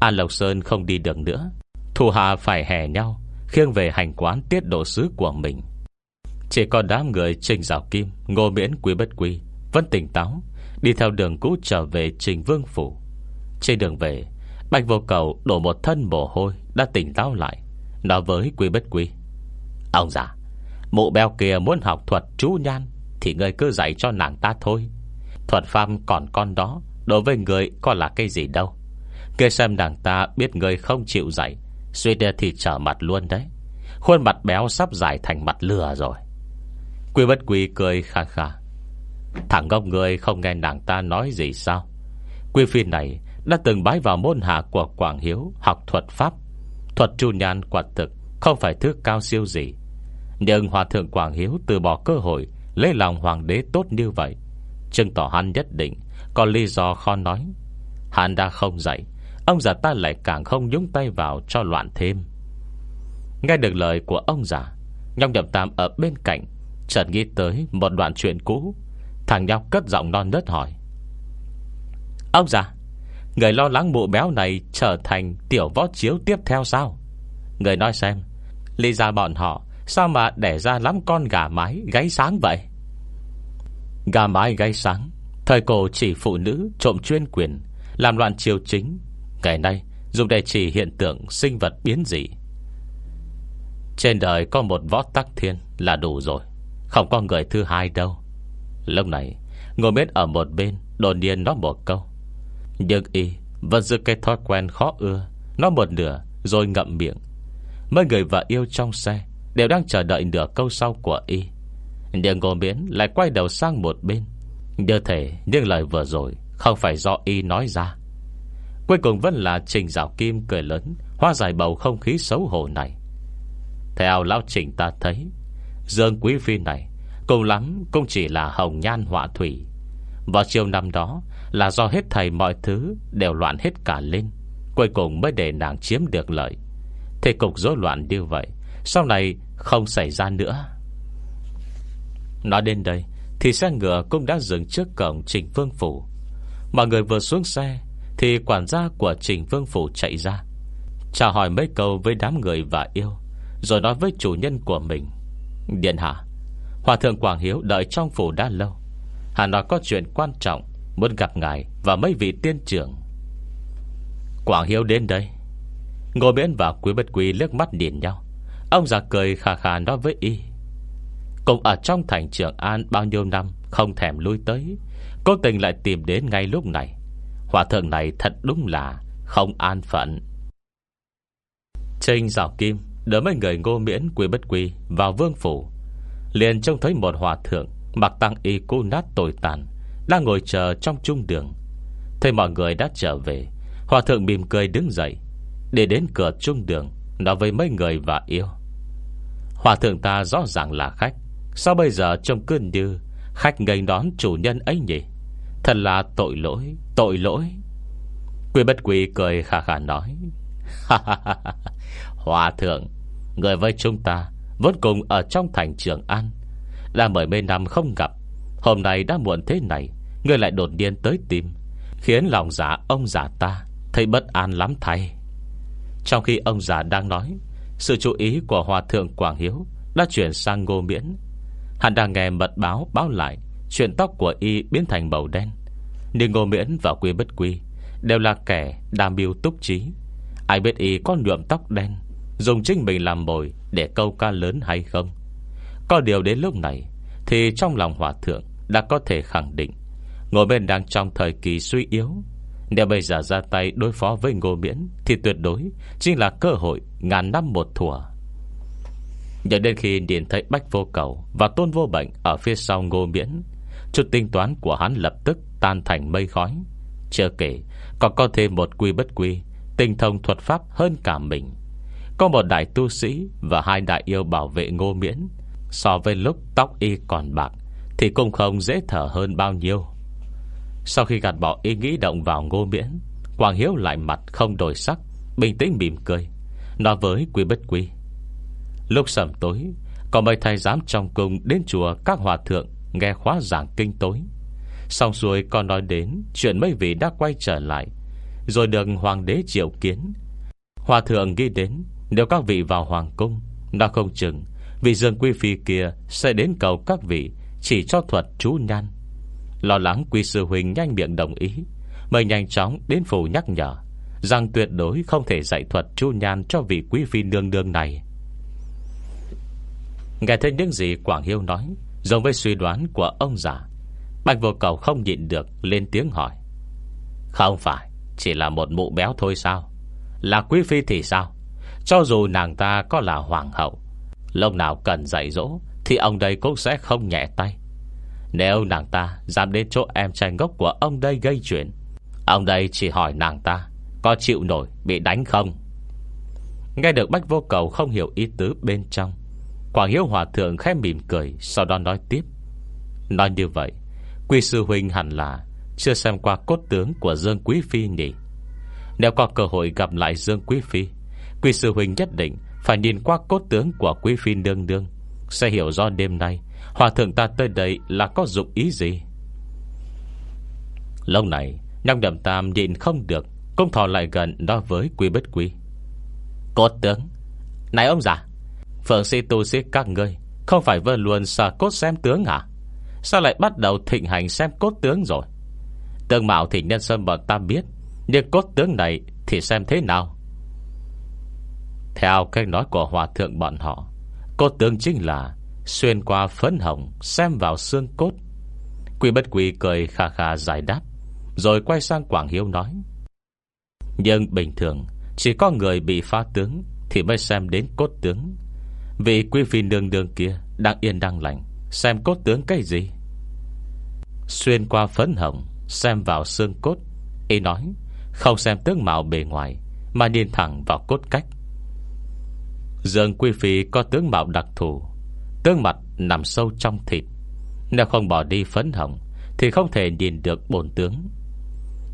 An Lộc Sơn không đi được nữa. Thủ hạ phải hè nhau, Khiêng về hành quán tiết độ sứ của mình. Chỉ còn đám người Trình Giáo Kim, Ngô Miễn Quý Bất Quý vẫn tỉnh táo, Đi theo đường cũ trở về Trình Vương Phủ. Trên đường về, Bạch vô cầu đổ một thân mồ hôi Đã tỉnh táo lại, Nói với Quý Bất Quý Ông già, Mụ beo kia muốn học thuật chú nhan Thì ngươi cứ dạy cho nàng ta thôi. Thuật pháp còn con đó, Đối với người có là cái gì đâu. Ngươi xem nàng ta biết ngươi không chịu dạy Suy đe thì trở mặt luôn đấy. Khuôn mặt béo sắp dài thành mặt lừa rồi. Quy bất quy cười kha khà Thằng ngốc người không nghe nàng ta nói gì sao? Quy phi này Đã từng bái vào môn hạ của Quảng Hiếu, Học thuật pháp. Thuật chu nhan quả thực Không phải thứ cao siêu gì. Nhưng Hòa Thượng Quảng Hiếu từ bỏ cơ hội, Lấy lòng Hoàng đế tốt như vậy. Chứng tỏ hắn nhất định Có lý do khó nói. Hắn đã không dạy, Ông già ta lại càng không nhúng tay vào cho loạn thêm. Nghe được lời của ông già, Nhong nhậm tam ở bên cạnh, Chợt nghĩ tới một đoạn chuyện cũ. Thằng nhóc cất giọng non nớt hỏi. Ông già, Người lo lắng mụ béo này Trở thành tiểu võ chiếu tiếp theo sao? Người nói xem Lý ra bọn họ Sao mà đẻ ra lắm con gà mái gáy sáng vậy? Gà mái gáy sáng, Thời cổ chỉ phụ nữ trộm chuyên quyền, Làm loạn triều chính, Ngày nay dùng để chỉ hiện tượng sinh vật biến dị. Trên đời có một võ tắc thiên Là đủ rồi, Không có người thứ hai đâu. Lúc này, Ngồi biết ở một bên, Đột nhiên nói một câu. Nhưng y, vẫn giữ cái thói quen khó ưa, Nói một nửa rồi ngậm miệng. Mấy người vợ yêu trong xe Đều đang chờ đợi nửa câu sau của y. Nhưng ngô miễn lại quay đầu sang một bên. Như thể những lời vừa rồi Không phải do y nói ra. Cuối cùng vẫn là Trình Giảo Kim cười lớn Hoa giải bầu không khí xấu hổ này. Theo lão Trình ta thấy, Dương Quý Phi này Cùng lắm cũng chỉ là hồng nhan họa thủy. Vào chiều năm đó Là do hết thầy mọi thứ Đều loạn hết cả lên, Cuối cùng mới để nàng chiếm được lợi. Thế cục rối loạn như vậy, Sau này không xảy ra nữa. Nói đến đây, Thì xe ngựa cũng đã dừng trước cổng Trình Vương Phủ. Mọi người vừa xuống xe, Thì quản gia của Trình Vương Phủ chạy ra, Chào hỏi mấy câu với đám người và yêu, Rồi nói với chủ nhân của mình, Điện hạ Hòa thượng Quảng Hiếu đợi trong phủ đã lâu. Hà nói có chuyện quan trọng Muốn gặp ngài và mấy vị tiên trưởng. Quảng Hiếu đến đây. Ngô Miễn và Quý Bất Quý liếc mắt nhìn nhau. Ông già cười khà khà nói với y. Cùng ở trong thành trường An bao nhiêu năm Không thèm lui tới, Cố tình lại tìm đến ngay lúc này. Hòa thượng này thật đúng là Không an phận. Trinh rào kim Đỡ mấy người ngô miễn, quý bất quý Vào vương phủ. Liền trông thấy một hòa thượng, Mặc tăng y cô nát tồi tàn, Đang ngồi chờ trong trung đường. Thấy mọi người đã trở về, Hòa thượng mỉm cười đứng dậy, Để đến cửa trung đường, Nói với mấy người và yêu. Hòa thượng ta rõ ràng là khách, Sao bây giờ trông cơn như Khách ngây đón chủ nhân ấy nhỉ? Thật là tội lỗi Tội lỗi. Quy bất quỳ cười khà khà nói *laughs* Hòa thượng, Người với chúng ta Vốn cùng ở trong thành Trường An. Đã mười mấy năm không gặp, Hôm nay đã muộn thế này, Người lại đột nhiên tới tìm, Khiến lòng giả ông giả ta Thấy bất an lắm thay. Trong khi ông già đang nói, Sự chú ý của Hòa Thượng Quảng Hiếu Đã chuyển sang ngô miễn. Hắn đang nghe mật báo báo lại Chuyện tóc của y biến thành màu đen. Nhưng ngô miễn và quy bất quy Đều là kẻ đam biêu túc trí. Ai biết y có nhuộm tóc đen Dùng chính mình làm mồi Để câu ca lớn hay không? Có điều đến lúc này, Thì trong lòng hòa thượng đã có thể khẳng định, Ngô bên đang trong thời kỳ suy yếu. Nếu bây giờ ra tay đối phó với Ngô Miễn, Thì tuyệt đối Chính là cơ hội ngàn năm một thủa. Nhờ đến khi nhìn thấy Bách Vô Cầu Và Tôn Vô Bệnh Ở phía sau Ngô Miễn, Chút tính toán của hắn lập tức tan thành mây khói. Chưa kể, Còn có thêm một quy bất quy, Tinh thông thuật pháp hơn cả mình. Có một đại tu sĩ Và hai đại yêu bảo vệ ngô miễn. So với lúc tóc y còn bạc, Thì cũng không dễ thở hơn bao nhiêu. Sau khi gạt bỏ ý nghĩ động vào ngô miễn, Quang Hiếu lại mặt không đổi sắc, Bình tĩnh mỉm cười, Nói với quý bất quý Lúc sầm tối, Có mấy thầy giám trong cung đến chùa các hòa thượng Nghe khóa giảng kinh tối. Xong rồi còn nói đến Chuyện mấy vị đã quay trở lại, Rồi được hoàng đế triệu kiến. Hòa thượng ghi đến nếu các vị vào hoàng cung, Đã không chừng, Vị dương quý phi kia sẽ đến cầu các vị, Chỉ cho thuật chú nhan. Lo lắng quý sư huynh nhanh miệng đồng ý, Mời nhanh chóng đến phủ nhắc nhở, Rằng tuyệt đối không thể dạy thuật chú nhan Cho vị quý phi nương nương này. Nghe thấy những gì Quảng Hiếu nói, Giống với suy đoán của ông già, Bạch vô cầu không nhịn được Lên tiếng hỏi. Không phải, Chỉ là một mụ béo thôi sao? Là quý phi thì sao? Cho dù nàng ta có là hoàng hậu lông nào cần dạy dỗ Thì ông đây cũng sẽ không nhẹ tay. Nếu nàng ta dám đến chỗ em trai ngốc của ông đây gây chuyện, Ông đây chỉ hỏi nàng ta Có chịu nổi bị đánh không? Nghe được Bách Vô Cầu không hiểu ý tứ bên trong, Quảng Hiếu Hòa Thượng khẽ mỉm cười, Sau đó nói tiếp. Nói như vậy, Quy sư huynh hẳn là Chưa xem qua cốt tướng của Dương Quý Phi nhỉ? Nếu có cơ hội gặp lại Dương Quý Phi Quy sư huynh nhất định Phải nhìn qua cốt tướng của Quý Phi nương nương Sẽ hiểu do đêm nay Hòa thượng ta tới đây là có dụng ý gì. Lâu này Nhong đậm tam nhịn không được Cũng thò lại gần nói với Quý bất quý Cốt tướng? Này ông già Phượng sĩ tu sĩ các ngươi Không phải vơ luôn sợ cốt xem tướng à? Sao lại bắt đầu thịnh hành xem cốt tướng rồi? Tương mạo thì nhân sơn bọn ta biết Nhưng cốt tướng này Thì xem thế nào theo cách nói của hòa thượng bọn họ Cốt tướng chính là Xuyên qua phấn hồng Xem vào xương cốt. Quy bất quy cười khà khà giải đáp, Rồi quay sang Quảng Hiếu nói, Nhưng bình thường, Chỉ có người bị phá tướng Thì mới xem đến cốt tướng. Vì quý phi nương nương kia Đang yên đang lành, Xem cốt tướng cái gì? Xuyên qua phấn hồng, Xem vào xương cốt Ý nói, Không xem tướng mạo bề ngoài, Mà nhìn thẳng vào cốt cách. Dương Quý Phi có tướng mạo đặc thù, Tướng mặt nằm sâu trong thịt. Nếu không bỏ đi phấn hồng, Thì không thể nhìn được bồn tướng.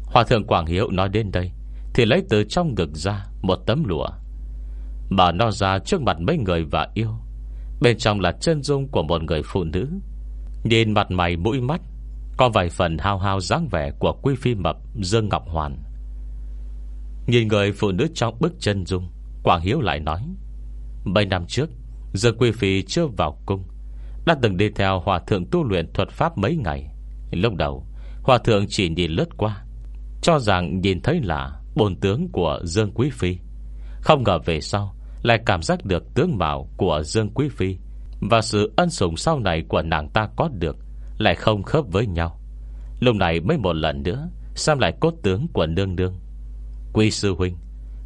Hòa thượng Quảng Hiếu nói đến đây, Thì lấy từ trong ngực ra Một tấm lụa. Bà nó ra trước mặt mấy người và yêu. Bên trong là chân dung của một người phụ nữ. Nhìn mặt mày, mũi mắt, Có vài phần hao hao dáng vẻ Của quý phi mập Dương Ngọc Hoàn. Nhìn người phụ nữ trong bức chân dung, Quảng Hiếu lại nói Mấy năm trước Dương Quý Phi chưa vào cung, Đã từng đi theo Hòa Thượng tu luyện thuật pháp mấy ngày. Lúc đầu, Hòa Thượng chỉ nhìn lướt qua, Cho rằng nhìn thấy là Bồn tướng của Dương Quý Phi. Không ngờ về sau, Lại cảm giác được tướng mạo của Dương Quý Phi Và sự ân sủng sau này Của nàng ta có được Lại không khớp với nhau. Lúc này mới một lần nữa, Xem lại cốt tướng của nương nương. Quý sư huynh,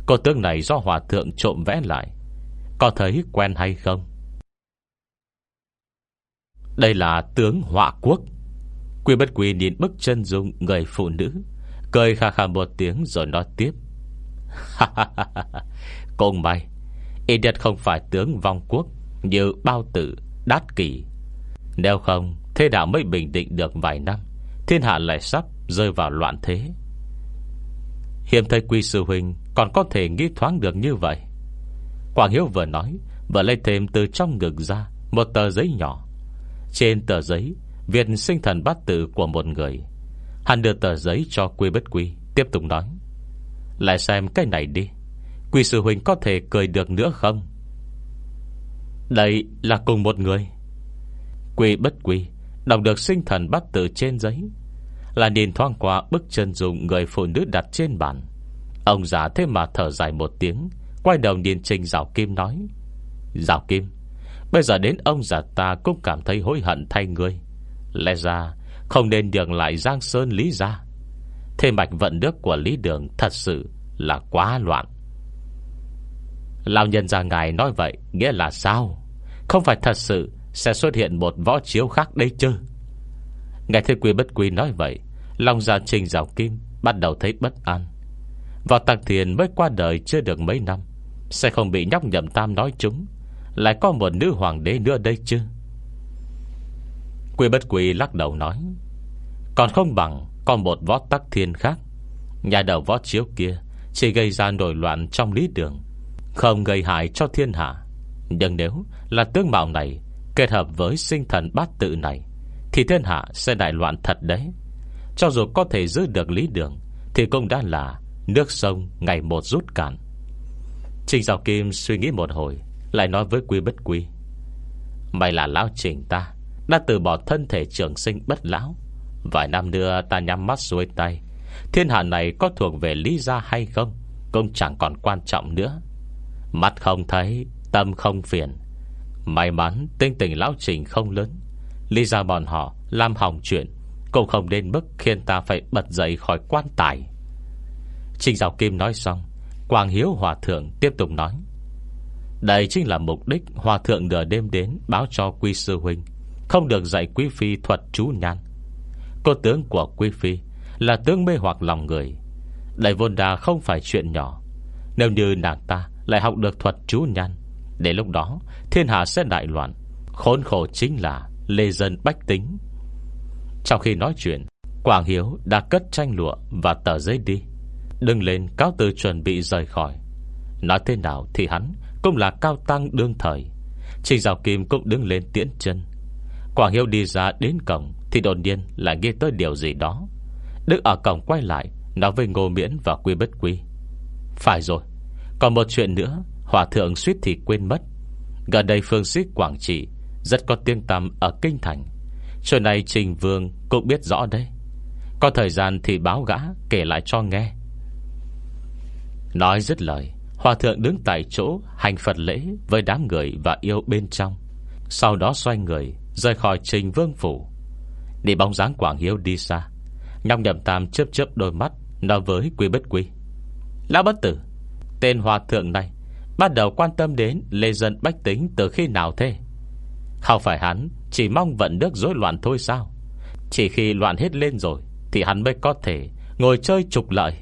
Cốt tướng này do hòa thượng trộm vẽ lại có thấy quen hay không? Đây là tướng họa quốc. Quy bất quy nhìn bức chân dung Người phụ nữ Cười khà khà một tiếng rồi nói tiếp. Cùng mày Ít nhất không phải tướng vong quốc Như bao tử, đát kỷ. Nếu không Thế đạo mới bình định được vài năm Thiên hạ lại sắp rơi vào loạn thế. Hiểm thầy quy sư huynh Còn có thể nghĩ thoáng được như vậy. Quảng Hiếu vừa nói Vừa lấy thêm từ trong ngực ra Một tờ giấy nhỏ. Trên tờ giấy, Viết sinh thần bát tự của một người. Hắn đưa tờ giấy cho Quy Bất Quy, Tiếp tục nói. Lại xem cái này đi. Quy sư huynh có thể cười được nữa không? Đây là cùng một người. Quy Bất Quy Đọc được sinh thần bát tự trên giấy, Là nhìn thoáng qua bức chân dùng Người phụ nữ đặt trên bàn. Ông già thế mà thở dài một tiếng Quay đầu nhìn Trình Giảo Kim nói, Giảo Kim, Bây giờ đến ông già ta cũng cảm thấy hối hận thay ngươi. Lẽ ra Không nên đường lại Giang Sơn Lý ra. Thế mạch vận nước của Lý Đường Thật sự là quá loạn. Lão nhân ra ngài nói vậy Nghĩa là sao? Không phải thật sự Sẽ xuất hiện một võ chiếu khác đây chứ? Ngài Thế Quy Bất Quy nói vậy, lòng gia trình rào kim Bắt đầu thấy bất an. Vào Tạc Thiền mới qua đời chưa được mấy năm sẽ không bị nhóc nhậm tam nói chúng. Lại có một nữ hoàng đế nữa đây chứ? Quy bất quy lắc đầu nói, Còn không bằng Còn một võ tắc thiên khác. Nhà đầu võ chiếu kia Chỉ gây ra nổi loạn trong lý đường, Không gây hại cho thiên hạ. Nhưng nếu là tướng mạo này Kết hợp với sinh thần bát tự này, Thì thiên hạ sẽ đại loạn thật đấy. Cho dù có thể giữ được lý đường, Thì cũng đã là Nước sông ngày một rút cạn. Trình Giao Kim suy nghĩ một hồi, Lại nói với Quy Bất Quy. Mày là lão trình ta, Đã từ bỏ thân thể trường sinh bất lão. Vài năm nữa ta nhắm mắt xuôi tay. Thiên hạ này có thuộc về lý gia hay không? Cũng chẳng còn quan trọng nữa. Mắt không thấy, Tâm không phiền. May mắn tinh tình lão trình không lớn. Lý gia bọn họ làm hỏng chuyện Cũng không đến mức khiến ta phải bật dậy khỏi quan tài. Trình Giáo Kim nói xong Quang Hiếu Hòa Thượng tiếp tục nói. Đây chính là mục đích Hòa Thượng nửa đêm đến Báo cho Quy Sư Huynh, Không được dạy Quý Phi thuật chú nhan. Cô tướng của Quý Phi Là tướng mê hoặc lòng người. Đại vôn đà không phải chuyện nhỏ. Nếu như nàng ta lại học được thuật chú nhan, Để lúc đó Thiên hạ sẽ đại loạn. Khốn khổ chính là lê dân bách tính. Trong khi nói chuyện Quảng Hiếu đã cất tranh lụa Và tờ giấy đi. Đứng lên, cáo từ chuẩn bị rời khỏi. Nói thế nào thì hắn Cũng là cao tăng đương thời. Trình Giáo Kim cũng đứng lên tiễn chân. Quảng Hiếu đi ra đến cổng Thì đột nhiên lại nghe tới điều gì đó. Đức ở cổng quay lại, Nói với Ngô Miễn và Quy Bất Quy. Phải rồi, Còn một chuyện nữa, Hòa thượng suýt thì quên mất. Gần đây phương xích Quảng Trị Rất có tiếng tăm ở Kinh Thành. Chuyện này Trình Vương cũng biết rõ đấy. Có thời gian thì báo gã Kể lại cho nghe. Nói dứt lời, Hòa thượng đứng tại chỗ, Hành Phật lễ với đám người và yêu bên trong. Sau đó xoay người, Rời khỏi trình vương phủ. Đi bóng dáng Quảng Hiếu đi xa Nhọc nhậm tam chớp chớp đôi mắt, Nói với quý bất quý Lão bất tử, Tên hòa thượng này, Bắt đầu quan tâm đến lê dân bách tính từ khi nào thế? Không phải hắn Chỉ mong vận nước rối loạn thôi sao? Chỉ khi loạn hết lên rồi Thì hắn mới có thể Ngồi chơi trục lợi.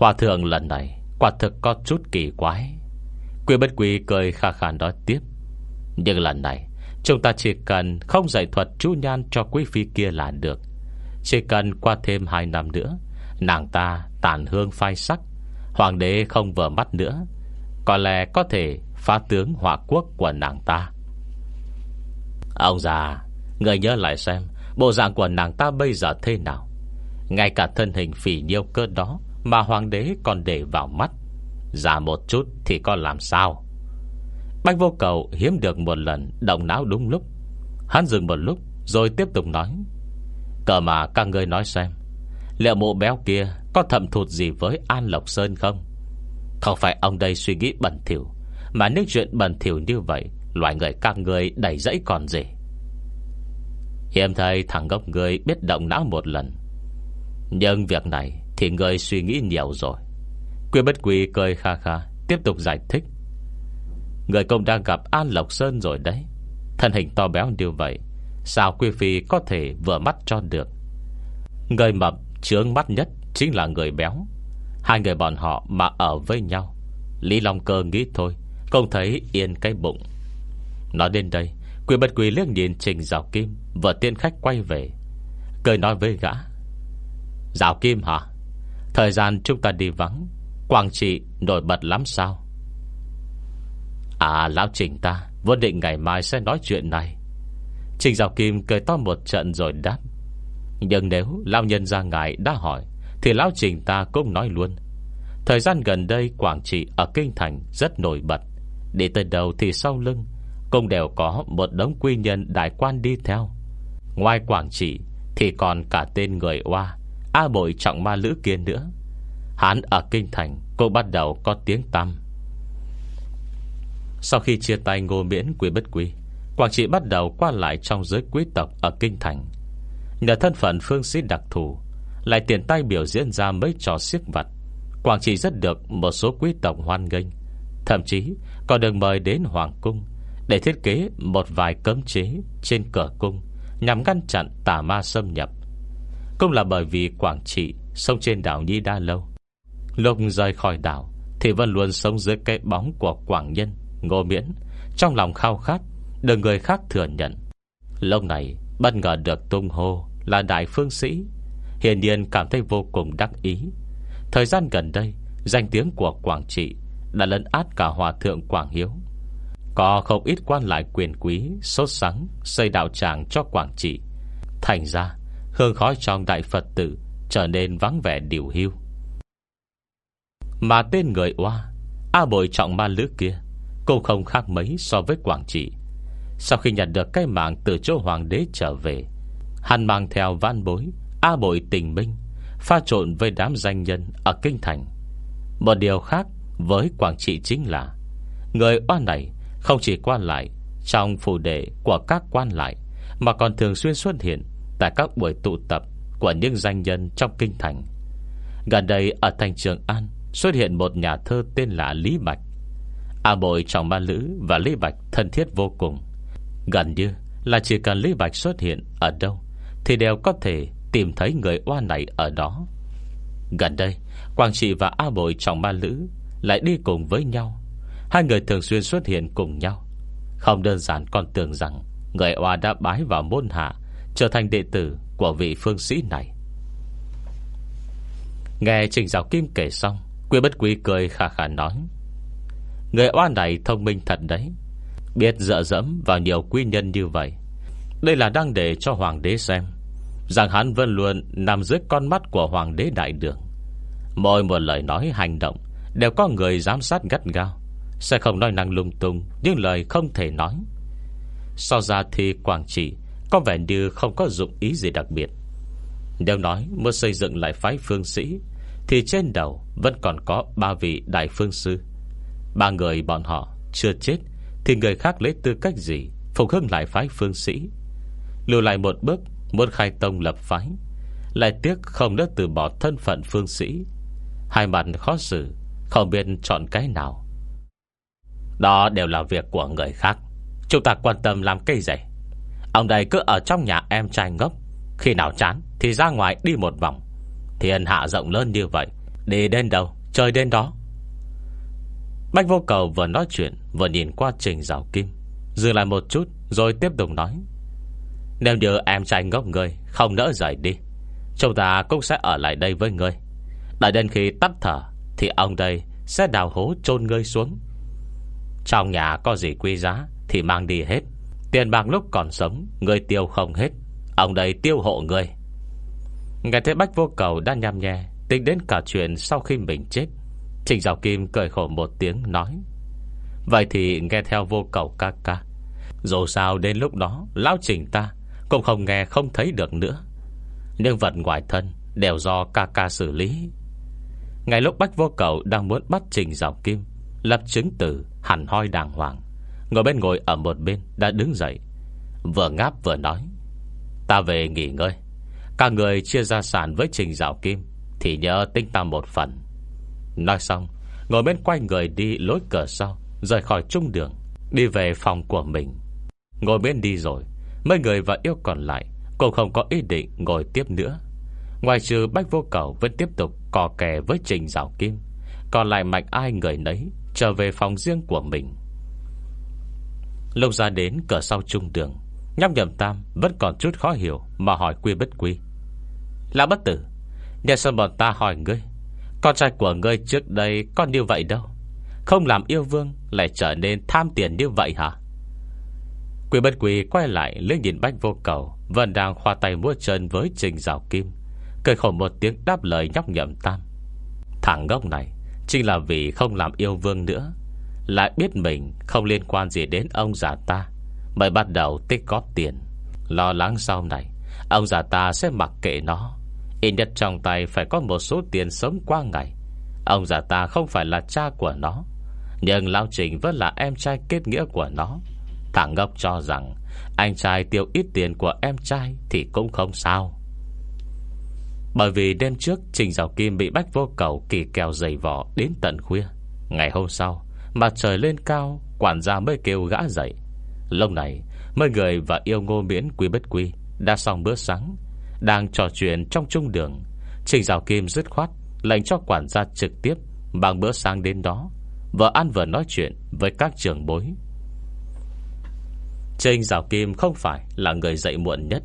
Hòa thượng lần này Quả thực có chút kỳ quái. Quy bất quy cười khà khà nói tiếp. Nhưng lần này, Chúng ta chỉ cần không dạy thuật chú nhan Cho quý phi kia là được. Chỉ cần qua thêm 2 năm nữa, Nàng ta tàn hương phai sắc, Hoàng đế không vỡ mắt nữa, Có lẽ có thể phá tướng hỏa quốc của nàng ta. Ông già, Người nhớ lại xem, Bộ dạng của nàng ta bây giờ thế nào? Ngay cả thân hình phỉ nhiêu cơ đó mà hoàng đế còn để vào mắt. Già một chút thì có làm sao? Bách vô cầu hiếm được một lần Động não đúng lúc. Hắn dừng một lúc rồi tiếp tục nói, Cờ mà các người nói xem, Liệu mộ béo kia Có thầm thụt gì với An Lộc Sơn không? Không phải ông đây suy nghĩ bẩn thỉu, Mà những chuyện bẩn thỉu như vậy Loại người các người đẩy dẫy còn gì? Hiểm thầy thằng gốc người biết động não một lần. Nhưng việc này thì người suy nghĩ nhiều rồi. Quyên bất quỳ cười kha kha, Tiếp tục giải thích. Người công đang gặp An Lộc Sơn rồi đấy. Thân hình to béo như vậy, Sao Quy Phi có thể vừa mắt cho được? Người mập Trướng mắt nhất chính là người béo. Hai người bọn họ mà ở với nhau. Lý Long Cơ nghĩ thôi, Không thấy yên cái bụng. Nói đến đây quy bất quỷ liếc nhìn Trình Giảo Kim Vợ tiên khách quay về. Cười nói với gã. Giảo Kim hả? Thời gian chúng ta đi vắng Quảng trị nổi bật lắm sao? À lão Trình ta Vốn định ngày mai sẽ nói chuyện này. Trình Giảo Kim cười to một trận rồi đáp. Nhưng nếu Lão nhân ra ngài đã hỏi, Thì Lão Trình ta cũng nói luôn. Thời gian gần đây Quảng Trị ở Kinh Thành rất nổi bật. Đi tới đầu thì sau lưng Cũng đều có một đống quy nhân đại quan đi theo. Ngoài Quảng Trị Thì còn cả tên người Oa A bội trọng ma lữ kia nữa. Hán ở Kinh Thành Cũng bắt đầu có tiếng tăm. Sau khi chia tay ngô miễn quý bất quý, Quảng Trị bắt đầu qua lại trong giới quý tộc ở Kinh Thành. Nhờ thân phận phương sĩ đặc thù, Lại tiền tay biểu diễn ra mấy trò siếc vặt. Quảng Trị rất được một số quý tộc hoan nghênh, Thậm chí còn được mời đến Hoàng Cung Để thiết kế một vài cấm chế trên cửa cung Nhằm ngăn chặn tà ma xâm nhập. Cũng là bởi vì Quảng Trị Sống trên đảo Nhi Đa Lâu. Lúc rời khỏi đảo Thì vẫn luôn sống dưới cái bóng của Quảng Nhân, Ngô Miễn. Trong lòng khao khát, Được người khác thừa nhận. Lúc này, bất ngờ được tung hô Là đại phương sĩ. Hiển nhiên cảm thấy vô cùng đắc ý. Thời gian gần đây, Danh tiếng của Quảng Trị Đã lấn át cả hòa thượng Quảng Hiếu. Có không ít quan lại quyền quý, Sốt sắng, Xây đạo tràng cho Quảng Trị. Thành ra Hương khói trong đại Phật tử Trở nên vắng vẻ điều hưu Mà tên người oa, A bội trọng ma lứa kia, Cũng không khác mấy so với Quảng Trị. Sau khi nhận được cái mạng Từ chỗ hoàng đế trở về, Hắn mang theo van bối, A bội tình minh, Pha trộn với đám danh nhân Ở Kinh Thành. Một điều khác với Quảng Trị chính là, Người oan này không chỉ qua lại Trong phủ đệ của các quan lại, Mà còn thường xuyên xuất hiện Tại các buổi tụ tập Của những danh nhân trong Kinh Thành. Gần đây ở thành Trường An Xuất hiện một nhà thơ tên là Lý Bạch. A bội trọng ma lữ Và Lý Bạch thân thiết vô cùng. Gần như là chỉ cần Lý Bạch xuất hiện Ở đâu Thì đều có thể Tìm thấy người oa này ở đó. Gần đây, Quang Trị và A Bội trọng ma lữ Lại đi cùng với nhau. Hai người thường xuyên xuất hiện cùng nhau. Không đơn giản còn tưởng rằng Người oa đã bái vào môn hạ Trở thành đệ tử của vị phương sĩ này. Nghe Trình Giáo Kim kể xong, Quy bất quý cười khả khả nói, Người oa này thông minh thật đấy, Biết dợ dẫm vào nhiều quy nhân như vậy. Đây là đang để cho hoàng đế xem, Rằng hắn vẫn luôn nằm dưới con mắt của Hoàng đế Đại Đường. Mỗi một lời nói hành động Đều có người giám sát gắt gao, Sẽ không nói năng lung tung những lời không thể nói. So ra thì Quảng Trị có vẻ như không có dụng ý gì đặc biệt. Nếu nói muốn xây dựng lại phái phương sĩ, Thì trên đầu Vẫn còn có ba vị đại phương sư. Ba người bọn họ chưa chết, Thì người khác lấy tư cách gì Phục hưng lại phái phương sĩ? Lưu lại một bước, Muốn khai tông lập phái, Lại tiếc không đỡ từ bỏ thân phận phương sĩ. Hai mặt khó xử, Không biết chọn cái nào. Đó đều là việc của người khác. Chúng ta quan tâm làm cây gì Ông đây cứ ở trong nhà em trai ngốc. Khi nào chán thì ra ngoài đi một vòng. Thiên hạ rộng lớn như vậy Đi đến đâu, chơi đến đó. Bách vô cầu vừa nói chuyện, Vừa nhìn qua trình rào kim. Dừng lại một chút, rồi tiếp tục nói. Nếu như em trai ngốc người Không nỡ rời đi, Chúng ta cũng sẽ ở lại đây với ngươi. Đợi đến khi tắt thở, Thì ông đây sẽ đào hố chôn ngươi xuống. Trong nhà có gì quý giá Thì mang đi hết. Tiền bạc lúc còn sống, người tiêu không hết. Ông đây tiêu hộ người. Nghe thấy Bách Vô Cầu đã nhằm nhè, Tính đến cả chuyện sau khi mình chết, Trình Giảo Kim cười khổ một tiếng, nói, Vậy thì nghe theo Vô Cầu ca ca. Dù sao đến lúc đó, Lão Trình ta Cũng không nghe không thấy được nữa. Nhưng vật ngoài thân Đều do ca ca xử lý. Ngay lúc Bách Vô Cầu đang muốn bắt Trình Giảo Kim, Lập chứng tử hẳn hoi đàng hoàng. Ngồi bên ngồi ở một bên Đã đứng dậy, Vừa ngáp vừa nói, Ta về nghỉ ngơi. Cả người chia gia sản với Trình rào Kim Thì nhớ tinh ta một phần. Nói xong, Ngồi bên quay người đi lối cửa sau, Rời khỏi trung đường, Đi về phòng của mình. Ngồi bên đi rồi, Mấy người và yêu còn lại Cũng không có ý định ngồi tiếp nữa. Ngoài trừ Bách Vô Cầu Vẫn tiếp tục cò kè với Trình rào Kim, Còn lại mạnh ai người nấy Trở về phòng riêng của mình. Lúc ra đến cửa sau trung đường, Nhóc nhầm tam vẫn còn chút khó hiểu Mà hỏi quy bất quy. Lão bất tử, Nhà sân bọn ta hỏi ngươi, Con trai của ngươi trước đây có như vậy đâu? Không làm yêu vương Lại trở nên tham tiền như vậy hả? Quy bất quy quay lại Lên nhìn bách vô cầu, Vẫn đang khoa tay mua chân với trình rào kim, Cười khổ một tiếng đáp lời nhóc nhậm tam. Thằng ngốc này, Chính là vì không làm yêu vương nữa lại biết mình không liên quan gì đến ông già ta, Mới bắt đầu tích góp tiền. Lo lắng sau này, Ông già ta sẽ mặc kệ nó. Ít nhất trong tay phải có một số tiền sống qua ngày. Ông già ta không phải là cha của nó, Nhưng Lao Trình vẫn là em trai kết nghĩa của nó. Thằng ngốc cho rằng Anh trai tiêu ít tiền của em trai Thì cũng không sao. Bởi vì đêm trước Trình Giảo Kim bị bách vô cầu Kỳ kèo dày vỏ đến tận khuya, Ngày hôm sau Mặt trời lên cao, Quản gia mới kêu gã dậy. Lúc này, Mấy người và yêu ngô miễn quý bất quý Đã xong bữa sáng, Đang trò chuyện trong trung đường. Trình rào Kim dứt khoát Lệnh cho quản gia trực tiếp Bằng bữa sáng đến đó Vợ ăn vừa nói chuyện với các trường bối. Trình rào Kim không phải là người dậy muộn nhất.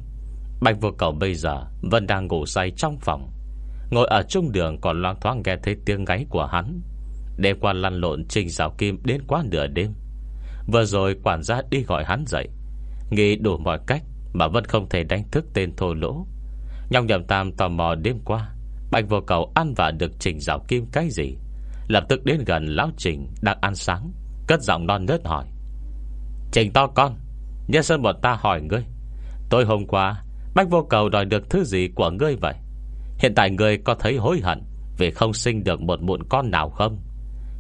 Bạch vô cầu bây giờ Vẫn đang ngủ say trong phòng. Ngồi ở trung đường còn loang thoáng nghe thấy tiếng gáy của hắn. Đêm qua lăn lộn Trình rào Kim đến quá nửa đêm. Vừa rồi quản gia đi gọi hắn dậy. Nghĩ đủ mọi cách Mà vẫn không thể đánh thức tên thô lỗ. Nhong nhầm tam tò mò đêm qua, Bạch vô cầu ăn và được trình rào kim cái gì? Lập tức đến gần lão trình Đang ăn sáng, Cất giọng non nớt hỏi. Trình to con Nhân sân bọn ta hỏi ngươi. Tôi hôm qua, Bạch vô cầu đòi được thứ gì của ngươi vậy? Hiện tại ngươi có thấy hối hận Vì không sinh được một muộn con nào không?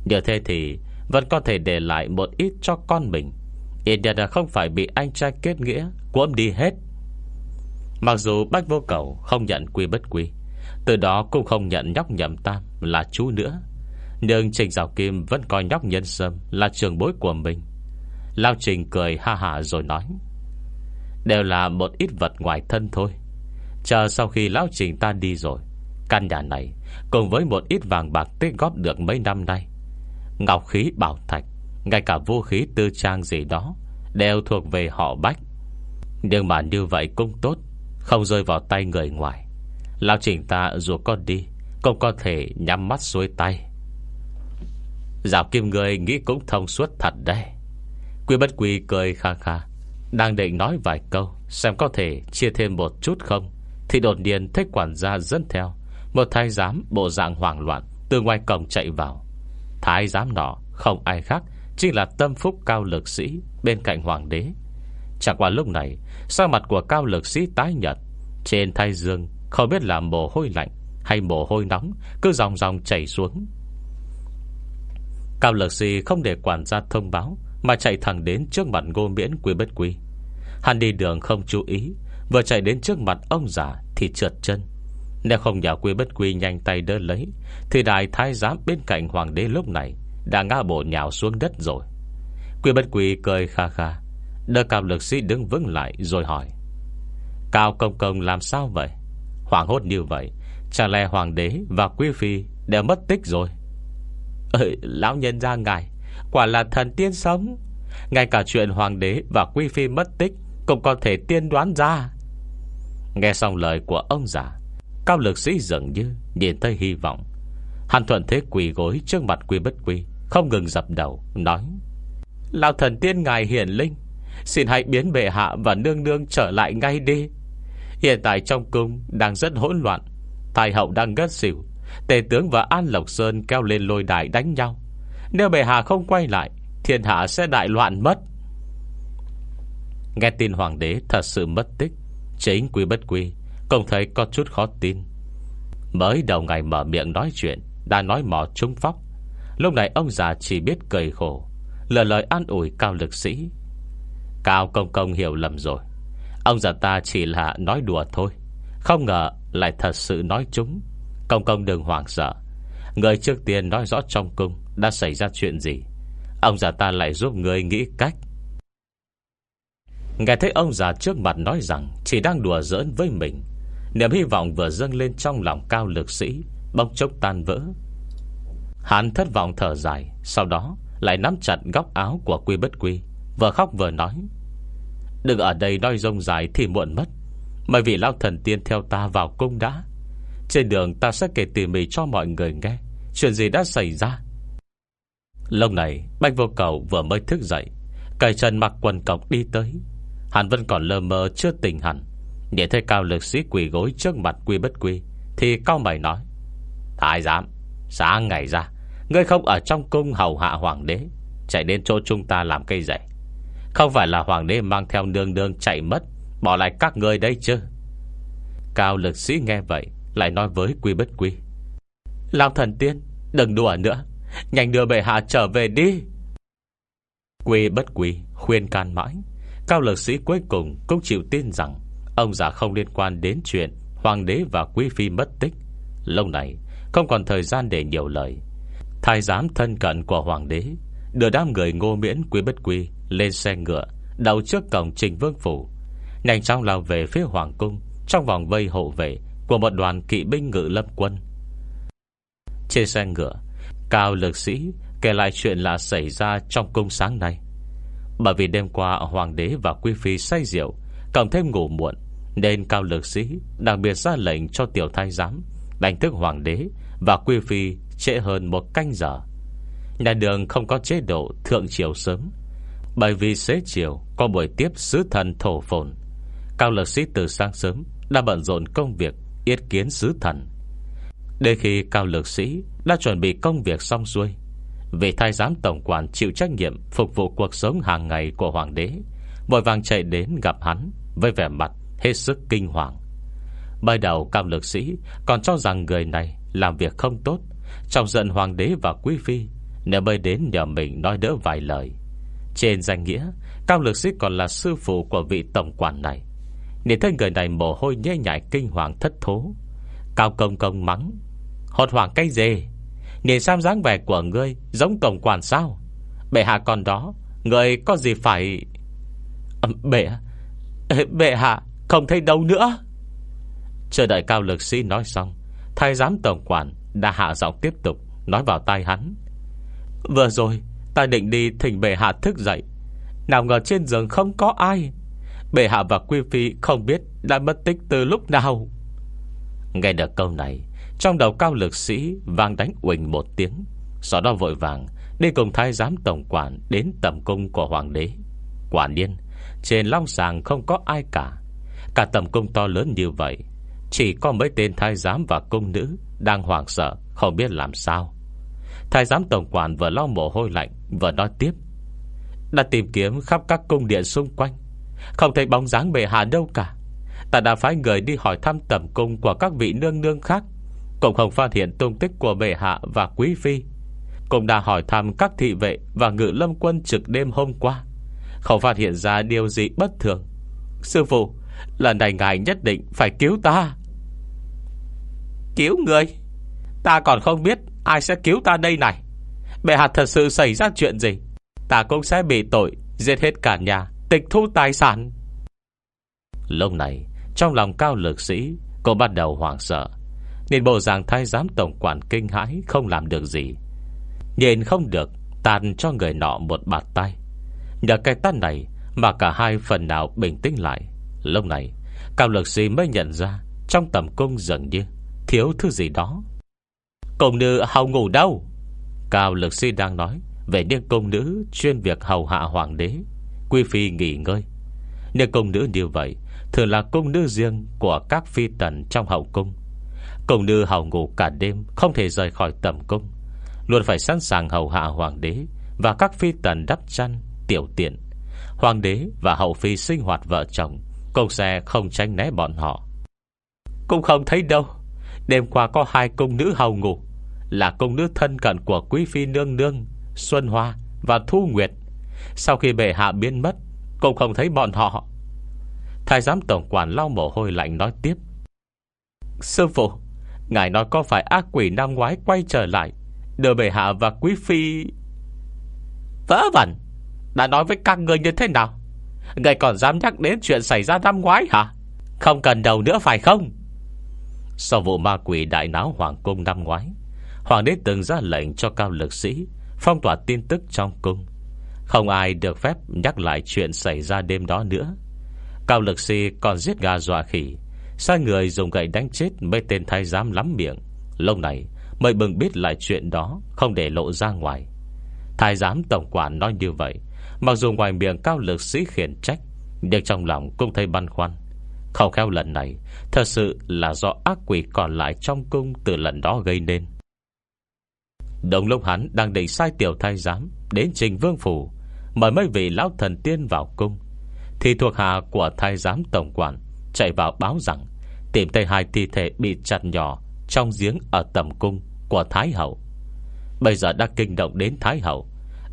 Như thế thì Vẫn có thể để lại một ít cho con mình. Ít nhất là không phải bị anh trai kết nghĩa Cuộm đi hết. Mặc dù Bách Vô Cầu không nhận quy bất quy, Từ đó cũng không nhận nhóc nhậm tam Là chú nữa. Nhưng Trình Giảo Kim vẫn coi nhóc nhân sâm Là trường bối của mình. Lao Trình cười ha hả rồi nói, Đều là một ít vật ngoài thân thôi. Chờ sau khi Lão Trình ta đi rồi, Căn nhà này Cùng với một ít vàng bạc tích góp được mấy năm nay Ngọc khí bảo thạch, Ngay cả vũ khí tư trang gì đó Đều thuộc về họ Bách. Nhưng mà như vậy cũng tốt, Không rơi vào tay người ngoài. Lão trình ta dù có đi, Cũng có thể nhắm mắt xuôi tay. Giảo kim người nghĩ cũng thông suốt thật đấy. Quy bất quy cười kha kha, Đang định nói vài câu, Xem có thể chia thêm một chút không? Thì đột nhiên thích quản gia dẫn theo, Một thái giám bộ dạng hoảng loạn Từ ngoài cổng chạy vào. Thái giám nọ không ai khác, Chính là tâm phúc cao lực sĩ Bên cạnh hoàng đế. Chẳng qua lúc này Sao mặt của cao lực sĩ tái nhật Trên thai dương, không biết là mồ hôi lạnh Hay mồ hôi nóng, Cứ dòng dòng chảy xuống. Cao lực sĩ không để quản gia thông báo, Mà chạy thẳng đến trước mặt ngô miễn quý bất quý. Hắn đi đường không chú ý, Vừa chạy đến trước mặt ông già Thì trượt chân. Nếu không nhà quy bất quy nhanh tay đỡ lấy, Thì đại thái giám bên cạnh hoàng đế lúc này Đã ngã bộ nhào xuống đất rồi. Quy bất quy cười kha kha, Đỡ cao lực sĩ đứng vững lại rồi hỏi, Cao công công làm sao vậy? Hoàng hốt như vậy, Chả lẽ hoàng đế và quý phi Đều mất tích rồi? Ơi Lão nhân ra ngài, Quả là thần tiên sống. Ngay cả chuyện hoàng đế và quý phi mất tích Cũng có thể tiên đoán ra. Nghe xong lời của ông già Cao lực sĩ dường như Nhìn thấy hy vọng. Hàn thuận thế quỳ gối trước mặt quy bất quy, Không ngừng dập đầu, Nói, Lão thần tiên ngài hiển linh, Xin hãy biến bệ hạ và nương nương trở lại ngay đi. Hiện tại trong cung Đang rất hỗn loạn, Thái hậu đang ngất xỉu, Tề tướng và An Lộc Sơn kéo lên lôi đài đánh nhau. Nếu bệ hạ không quay lại, Thiên hạ sẽ đại loạn mất. Nghe tin hoàng đế thật sự mất tích, Chính quy bất quy Công thấy có chút khó tin. Mới đầu ngày mở miệng nói chuyện, Đã nói mỏ trúng phóc. Lúc này ông già chỉ biết cười khổ, Lờ lời an ủi cao lực sĩ. Cao công công hiểu lầm rồi. Ông già ta chỉ là nói đùa thôi, Không ngờ lại thật sự nói chúng Công công đừng hoảng sợ. Người trước tiên nói rõ trong cung Đã xảy ra chuyện gì. Ông già ta lại giúp người nghĩ cách. Nghe thấy ông già trước mặt nói rằng Chỉ đang đùa giỡn với mình Niềm hy vọng vừa dâng lên trong lòng cao lực sĩ Bông chốc tan vỡ. Hắn thất vọng thở dài, Sau đó lại nắm chặt góc áo của quy bất quy, Vừa khóc vừa nói, Đừng ở đây nói rông dài thì muộn mất Mời vị lao thần tiên theo ta vào cung đã. Trên đường ta sẽ kể tỉ mỉ cho mọi người nghe Chuyện gì đã xảy ra. Lâu này Bạch vô cầu vừa mới thức dậy Cài chân mặc quần cọc đi tới. Hắn vẫn còn lơ mơ chưa tỉnh hẳn. Để thấy cao lực sĩ quỳ gối trước mặt quy bất quy, Thì cao mày nói, Thái giám Sáng ngày ra, Ngươi không ở trong cung hầu hạ hoàng đế, Chạy đến chỗ chúng ta làm cây dậy Không phải là hoàng đế mang theo nương nương chạy mất, Bỏ lại các ngươi đây chứ? Cao lực sĩ nghe vậy, Lại nói với quy bất quy Làm thần tiên, Đừng đùa nữa, Nhanh đưa bệ hạ trở về đi. Quy bất quy khuyên can mãi, Cao lực sĩ cuối cùng cũng chịu tin rằng Ông già không liên quan đến chuyện Hoàng đế và quý phi mất tích. Lâu này, không còn thời gian để nhiều lời. Thái giám thân cận của hoàng đế Đưa đám người ngô miễn quý bất quy Lên xe ngựa Đầu trước cổng trình vương phủ. Nhanh chóng lao về phía hoàng cung, Trong vòng vây hộ vệ Của một đoàn kỵ binh ngự lâm quân. Trên xe ngựa, Cao lực sĩ kể lại chuyện là xảy ra trong cung sáng nay. Bởi vì đêm qua Hoàng đế và Quý Phi say rượu, Cộng thêm ngủ muộn nên Cao lực sĩ đặc biệt ra lệnh cho tiểu thái giám, Đánh thức Hoàng đế Và quy Phi trễ hơn một canh giờ. Nhà đường không có chế độ thượng triều sớm, Bởi vì xế chiều Có buổi tiếp sứ thần thổ phồn. Cao lực sĩ từ sáng sớm Đã bận rộn công việc Yết kiến sứ thần. Đến khi cao lực sĩ Đã chuẩn bị công việc xong xuôi, Vị thái giám tổng quản chịu trách nhiệm Phục vụ cuộc sống hàng ngày của hoàng đế, Vội vàng chạy đến gặp hắn Với vẻ mặt hết sức kinh hoàng. Ban đầu, cao lực sĩ Còn cho rằng người này làm việc không tốt Trong giận hoàng đế và quý phi Nếu mới đến nhờ mình nói đỡ vài lời. Trên danh nghĩa, Cao lực sĩ còn là sư phụ của vị tổng quản này. Nhìn thấy người này mồ hôi nhé nhại kinh hoàng thất thố, Cao công công mắng Hột hoàng cái dê Nhìn xem dáng vẻ của ngươi Giống tổng quản sao? Bệ hạ còn đó Người có gì phải Bệ Bệ Bệ hạ không thấy đâu nữa. Chờ đợi cao lực sĩ nói xong, Thái giám tổng quản đã hạ giọng tiếp tục, Nói vào tai hắn. Vừa rồi, ta định đi thỉnh bệ hạ thức dậy. Nào ngờ trên giường không có ai. Bệ hạ và quy phi không biết Đã mất tích từ lúc nào. Nghe được câu này, Trong đầu cao lực sĩ vang đánh quỳnh một tiếng. Sau đó vội vàng Đi cùng thái giám tổng quản Đến tầm cung của hoàng đế. Quả nhiên, Trên long sàng không có ai cả. Cả tầm cung to lớn như vậy, Chỉ có mấy tên thái giám và cung nữ Đang hoảng sợ, Không biết làm sao. Thái giám tổng quản vừa lo mồ hôi lạnh, Vừa nói tiếp. Đã tìm kiếm khắp các cung điện xung quanh, Không thấy bóng dáng bệ hạ đâu cả. Ta đã phái người đi hỏi thăm tầm cung Của các vị nương nương khác, Cũng không phát hiện tung tích của bệ hạ và quý phi. Cũng đã hỏi thăm các thị vệ Và ngự lâm quân trực đêm hôm qua, Không phát hiện ra điều gì bất thường. Sư phụ Lần này ngài nhất định phải cứu ta. Cứu người? Ta còn không biết ai sẽ cứu ta đây này. Bệ hạ thật sự xảy ra chuyện gì? Ta cũng sẽ bị tội Giết hết cả nhà Tịch thu tài sản. Lúc này Trong lòng cao lực sĩ Cô bắt đầu hoảng sợ. Nên bộ dạng thái giám tổng quản kinh hãi Không làm được gì. Nhìn không được Tàn cho người nọ một bạt tay. Nhờ cái tát này Mà cả hai phần nào bình tĩnh lại Lúc này, Cao lực sĩ mới nhận ra Trong tầm cung dần như Thiếu thứ gì đó. Công nữ hầu ngủ đâu? Cao lực sĩ đang nói Về những công nữ chuyên việc hầu hạ hoàng đế Quy phi nghỉ ngơi. Những công nữ như vậy Thường là công nữ riêng của các phi tần trong hậu cung. Công nữ hầu ngủ cả đêm Không thể rời khỏi tầm cung, Luôn phải sẵn sàng hầu hạ hoàng đế Và các phi tần đắp chăn, Tiểu tiện. Hoàng đế và hậu phi sinh hoạt vợ chồng cũng sẽ không tránh né bọn họ. Cũng không thấy đâu. Đêm qua có hai cung nữ hầu ngủ. Là cung nữ thân cận của quý phi nương nương, Xuân Hoa và Thu Nguyệt. Sau khi bệ hạ biến mất, Cũng không thấy bọn họ. Thái giám tổng quản lau mồ hôi lạnh nói tiếp. Sư phụ, Ngài nói có phải ác quỷ năm ngoái quay trở lại, Đưa bệ hạ và quý phi Vỡ vẩn. Đã nói với các người như thế nào? Người còn dám nhắc đến chuyện xảy ra năm ngoái hả? Không cần đầu nữa phải không? Sau vụ ma quỷ đại náo hoàng cung năm ngoái, Hoàng đế từng ra lệnh cho cao lực sĩ Phong tỏa tin tức trong cung. Không ai được phép nhắc lại chuyện xảy ra đêm đó nữa. Cao lực sĩ còn giết gà dọa khỉ, Sai người dùng gậy đánh chết Mấy tên thái giám lắm miệng. Lâu này mới bừng biết lại chuyện đó, Không để lộ ra ngoài. Thái giám tổng quản nói như vậy Mặc dù ngoài miệng cao lực sĩ khiển trách, Nhưng trong lòng cũng thấy băn khoăn. Khẩu khéo lần này, Thật sự là do ác quỷ còn lại trong cung Từ lần đó gây nên. Đồng lúc hắn đang định sai tiểu thái giám Đến trình vương phủ Mời mấy vị lão thần tiên vào cung, Thì thuộc hạ của thái giám tổng quản Chạy vào báo rằng Tìm thấy hai thi thể bị chặt nhỏ Trong giếng ở tầm cung của Thái Hậu. Bây giờ đã kinh động đến Thái Hậu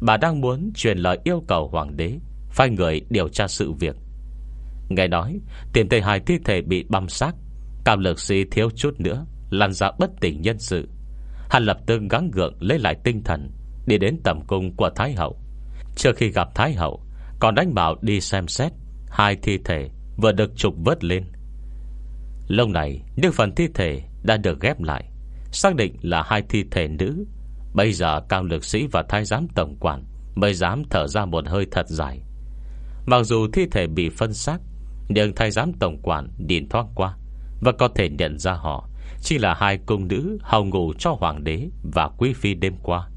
Bà đang muốn truyền lời yêu cầu hoàng đế Phai người điều tra sự việc. Nghe nói Tìm thấy hai thi thể bị băm xác Cảm lực sĩ thiếu chút nữa, Lăn ra bất tỉnh nhân sự. Hắn lập tức gắng gượng lấy lại tinh thần, Đi đến tầm cung của Thái Hậu. Trước khi gặp Thái Hậu, Còn đánh bảo đi xem xét, Hai thi thể vừa được trục vớt lên. Lâu này, Những phần thi thể đã được ghép lại, Xác định là hai thi thể nữ Bây giờ cao lực sĩ và thái giám tổng quản, Mới dám thở ra một hơi thật dài. Mặc dù thi thể bị phân xác, Nhưng thái giám tổng quản Nhìn thoáng qua Và có thể nhận ra họ Chỉ là hai cung nữ hầu ngủ cho hoàng đế Và quý phi đêm qua.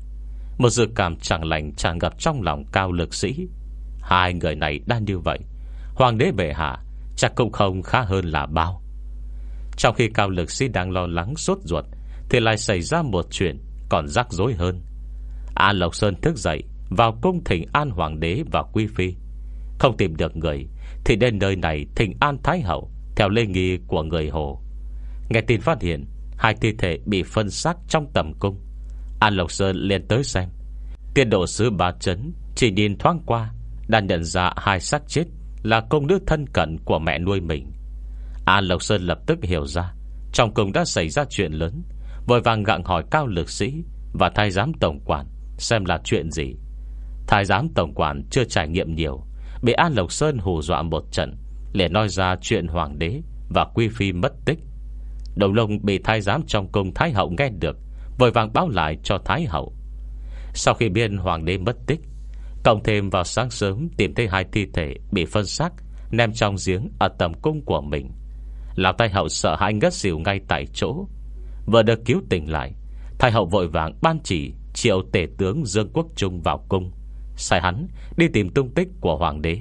Một dự cảm chẳng lành tràn ngập trong lòng cao lực sĩ. Hai người này đang như vậy, Hoàng đế bệ hạ Chắc cũng không khá hơn là bao. Trong khi cao lực sĩ đang lo lắng sốt ruột, Thì lại xảy ra một chuyện còn rắc rối hơn. An Lộc Sơn thức dậy, Vào cung thỉnh an hoàng đế và quý phi. Không tìm được người, Thì đến nơi này thỉnh an thái hậu, Theo lê nghi của người hồ. Nghe tin phát hiện, Hai thi thể bị phân xác trong tầm cung. An Lộc Sơn liền tới xem. Tiên độ sứ ba chấn Chỉ nhìn thoáng qua, Đã nhận ra hai xác chết Là công nữ thân cận của mẹ nuôi mình. An Lộc Sơn lập tức hiểu ra, Trong cung đã xảy ra chuyện lớn Vội vàng gặng hỏi cao lực sĩ Và thái giám tổng quản Xem là chuyện gì. Thái giám tổng quản chưa trải nghiệm nhiều, Bị An Lộc Sơn hù dọa một trận để nói ra chuyện hoàng đế Và quy phi mất tích. Đồng lông bị thái giám trong cung Thái hậu nghe được, Vội vàng báo lại cho Thái hậu. Sau khi biên hoàng đế mất tích, Cộng thêm vào sáng sớm Tìm thấy hai thi thể bị phân xác Nem trong giếng ở tầm cung của mình. Lão Thái hậu sợ hãi ngất xỉu ngay tại chỗ Vừa được cứu tỉnh lại. Thái hậu vội vàng ban chỉ Triệu tể tướng Dương Quốc Trung vào cung. Sai hắn đi tìm tung tích của hoàng đế.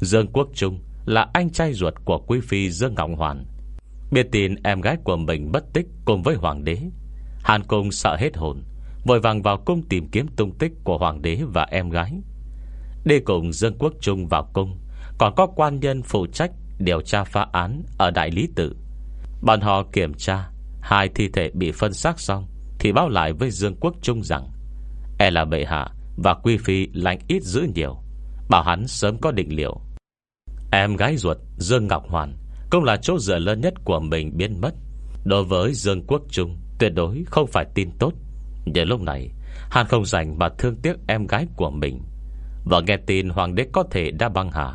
Dương Quốc Trung Là anh trai ruột của quý phi Dương Ngọc Hoàn. Biết tin em gái của mình mất tích Cùng với hoàng đế, Hàn Cung sợ hết hồn, Vội vàng vào cung tìm kiếm tung tích của hoàng đế và em gái. Đi cùng Dương Quốc Trung vào cung, Còn có quan nhân phụ trách Điều tra phá án Ở Đại Lý Tự Bọn họ kiểm tra Hai thi thể bị phân xác xong Thì báo lại với Dương Quốc Trung rằng E là bệ hạ Và Quy Phi lành ít giữ nhiều, Bảo hắn sớm có định liệu. Em gái ruột Dương Ngọc Hoàn Cũng là chỗ dựa lớn nhất của mình biến mất. Đối với Dương Quốc Trung, Tuyệt đối không phải tin tốt. Nhưng lúc này, Hắn không dành mà thương tiếc em gái của mình. Và nghe tin Hoàng đế có thể đã băng hà,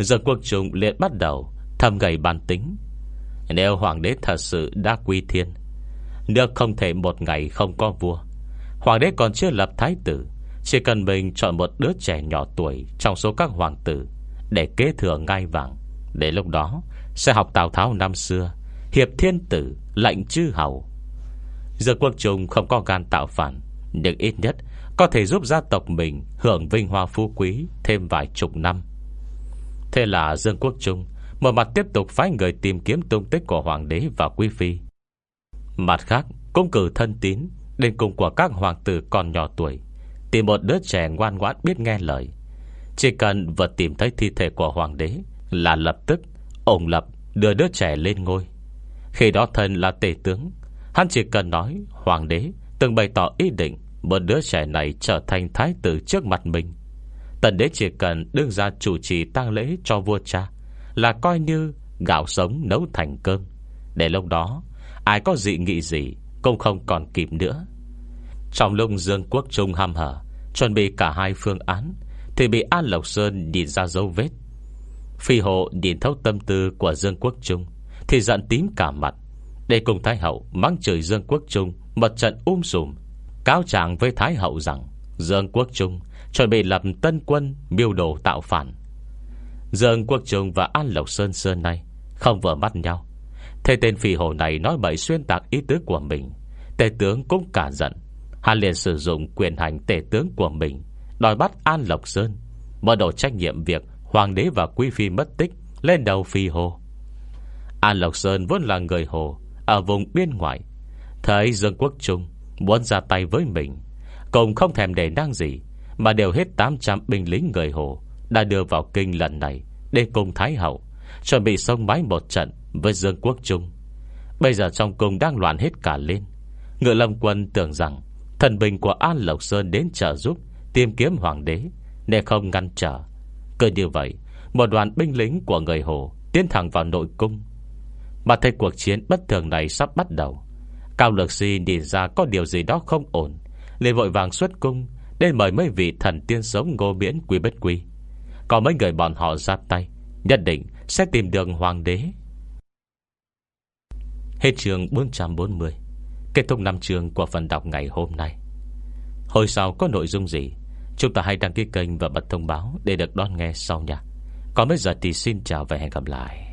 Dương Quốc Trung liền bắt đầu Thầm gầy bàn tính. Nếu Hoàng đế thật sự đã quy thiên, Nước không thể một ngày không có vua. Hoàng đế còn chưa lập thái tử, Chỉ cần mình chọn một đứa trẻ nhỏ tuổi Trong số các hoàng tử Để kế thừa ngai vàng. Để lúc đó, sẽ học Tào Tháo năm xưa, Hiệp thiên tử, lệnh chư hầu. Giờ quốc trùng không có gan tạo phản, Nhưng ít nhất Có thể giúp gia tộc mình Hưởng vinh hoa phú quý Thêm vài chục năm. Thế là Dương Quốc Trung một mặt tiếp tục phái người tìm kiếm tung tích của Hoàng đế và Quý Phi. Mặt khác cũng cử thân tín, Đến cùng của các hoàng tử còn nhỏ tuổi. Tìm một đứa trẻ ngoan ngoãn biết nghe lời. Chỉ cần vừa tìm thấy thi thể của hoàng đế Là lập tức Ổng lập đưa đứa trẻ lên ngôi. Khi đó thân là tể tướng, Hắn chỉ cần nói, Hoàng đế, từng bày tỏ ý định Một đứa trẻ này trở thành thái tử trước mặt mình. Tần đế chỉ cần đương ra chủ trì tang lễ cho vua cha. Là coi như gạo sống nấu thành cơm. Để lúc đó, Ai có dị nghị gì Cũng không còn kịp nữa. Trong lúc Dương Quốc Trung ham hở, Chuẩn bị cả hai phương án, Thì bị An Lộc Sơn nhìn ra dấu vết. Phi hộ nhìn thấu tâm tư Của Dương Quốc Trung, Thì giận tím cả mặt. Để cùng Thái Hậu mắng chửi Dương Quốc Trung Một trận um sùm, Cáo trạng với Thái Hậu rằng Dương Quốc Trung chuẩn bị lập tân quân miêu đồ tạo phản. Dương Quốc Trung và An Lộc Sơn Sơn này không vừa mắt nhau. Thế tên phi hồ này nói bậy xuyên tạc ý tứ của mình. Tể tướng cũng cả giận. Hắn liền sử dụng quyền hành tể tướng của mình, đòi bắt An Lộc Sơn, mở đổ trách nhiệm việc Hoàng đế và Quý Phi mất tích, lên đầu phi hồ. An Lộc Sơn vốn là người hồ ở vùng biên ngoại. Thấy Dương Quốc Trung muốn ra tay với mình Cùng không thèm để năng gì, Mà đều hết 800 binh lính người Hồ đã đưa vào kinh lần này Để cùng Thái Hậu, Chuẩn bị sông mái một trận với Dương Quốc Trung. Bây giờ trong cung đang loạn hết cả lên. Ngựa lâm quân tưởng rằng Thần binh của An Lộc Sơn đến trợ giúp Tìm kiếm hoàng đế, Nên không ngăn trở. Cứ như vậy, Một đoàn binh lính của người Hồ Tiến thẳng vào nội cung. Mà thấy cuộc chiến bất thường này sắp bắt đầu, Cao Lược Si nhìn ra có điều gì đó không ổn, liền vội vàng xuất cung Đến mời mấy vị thần tiên sống ngô miễn quý bất quý có mấy người bọn họ ra tay, Nhất định sẽ tìm đường hoàng đế. Hết trường 440 Kết thúc năm trường của phần đọc ngày hôm nay. Hồi sau có nội dung gì, Chúng ta hãy đăng ký kênh và bật thông báo Để được đón nghe sau nha. Còn bây giờ thì xin chào và hẹn gặp lại.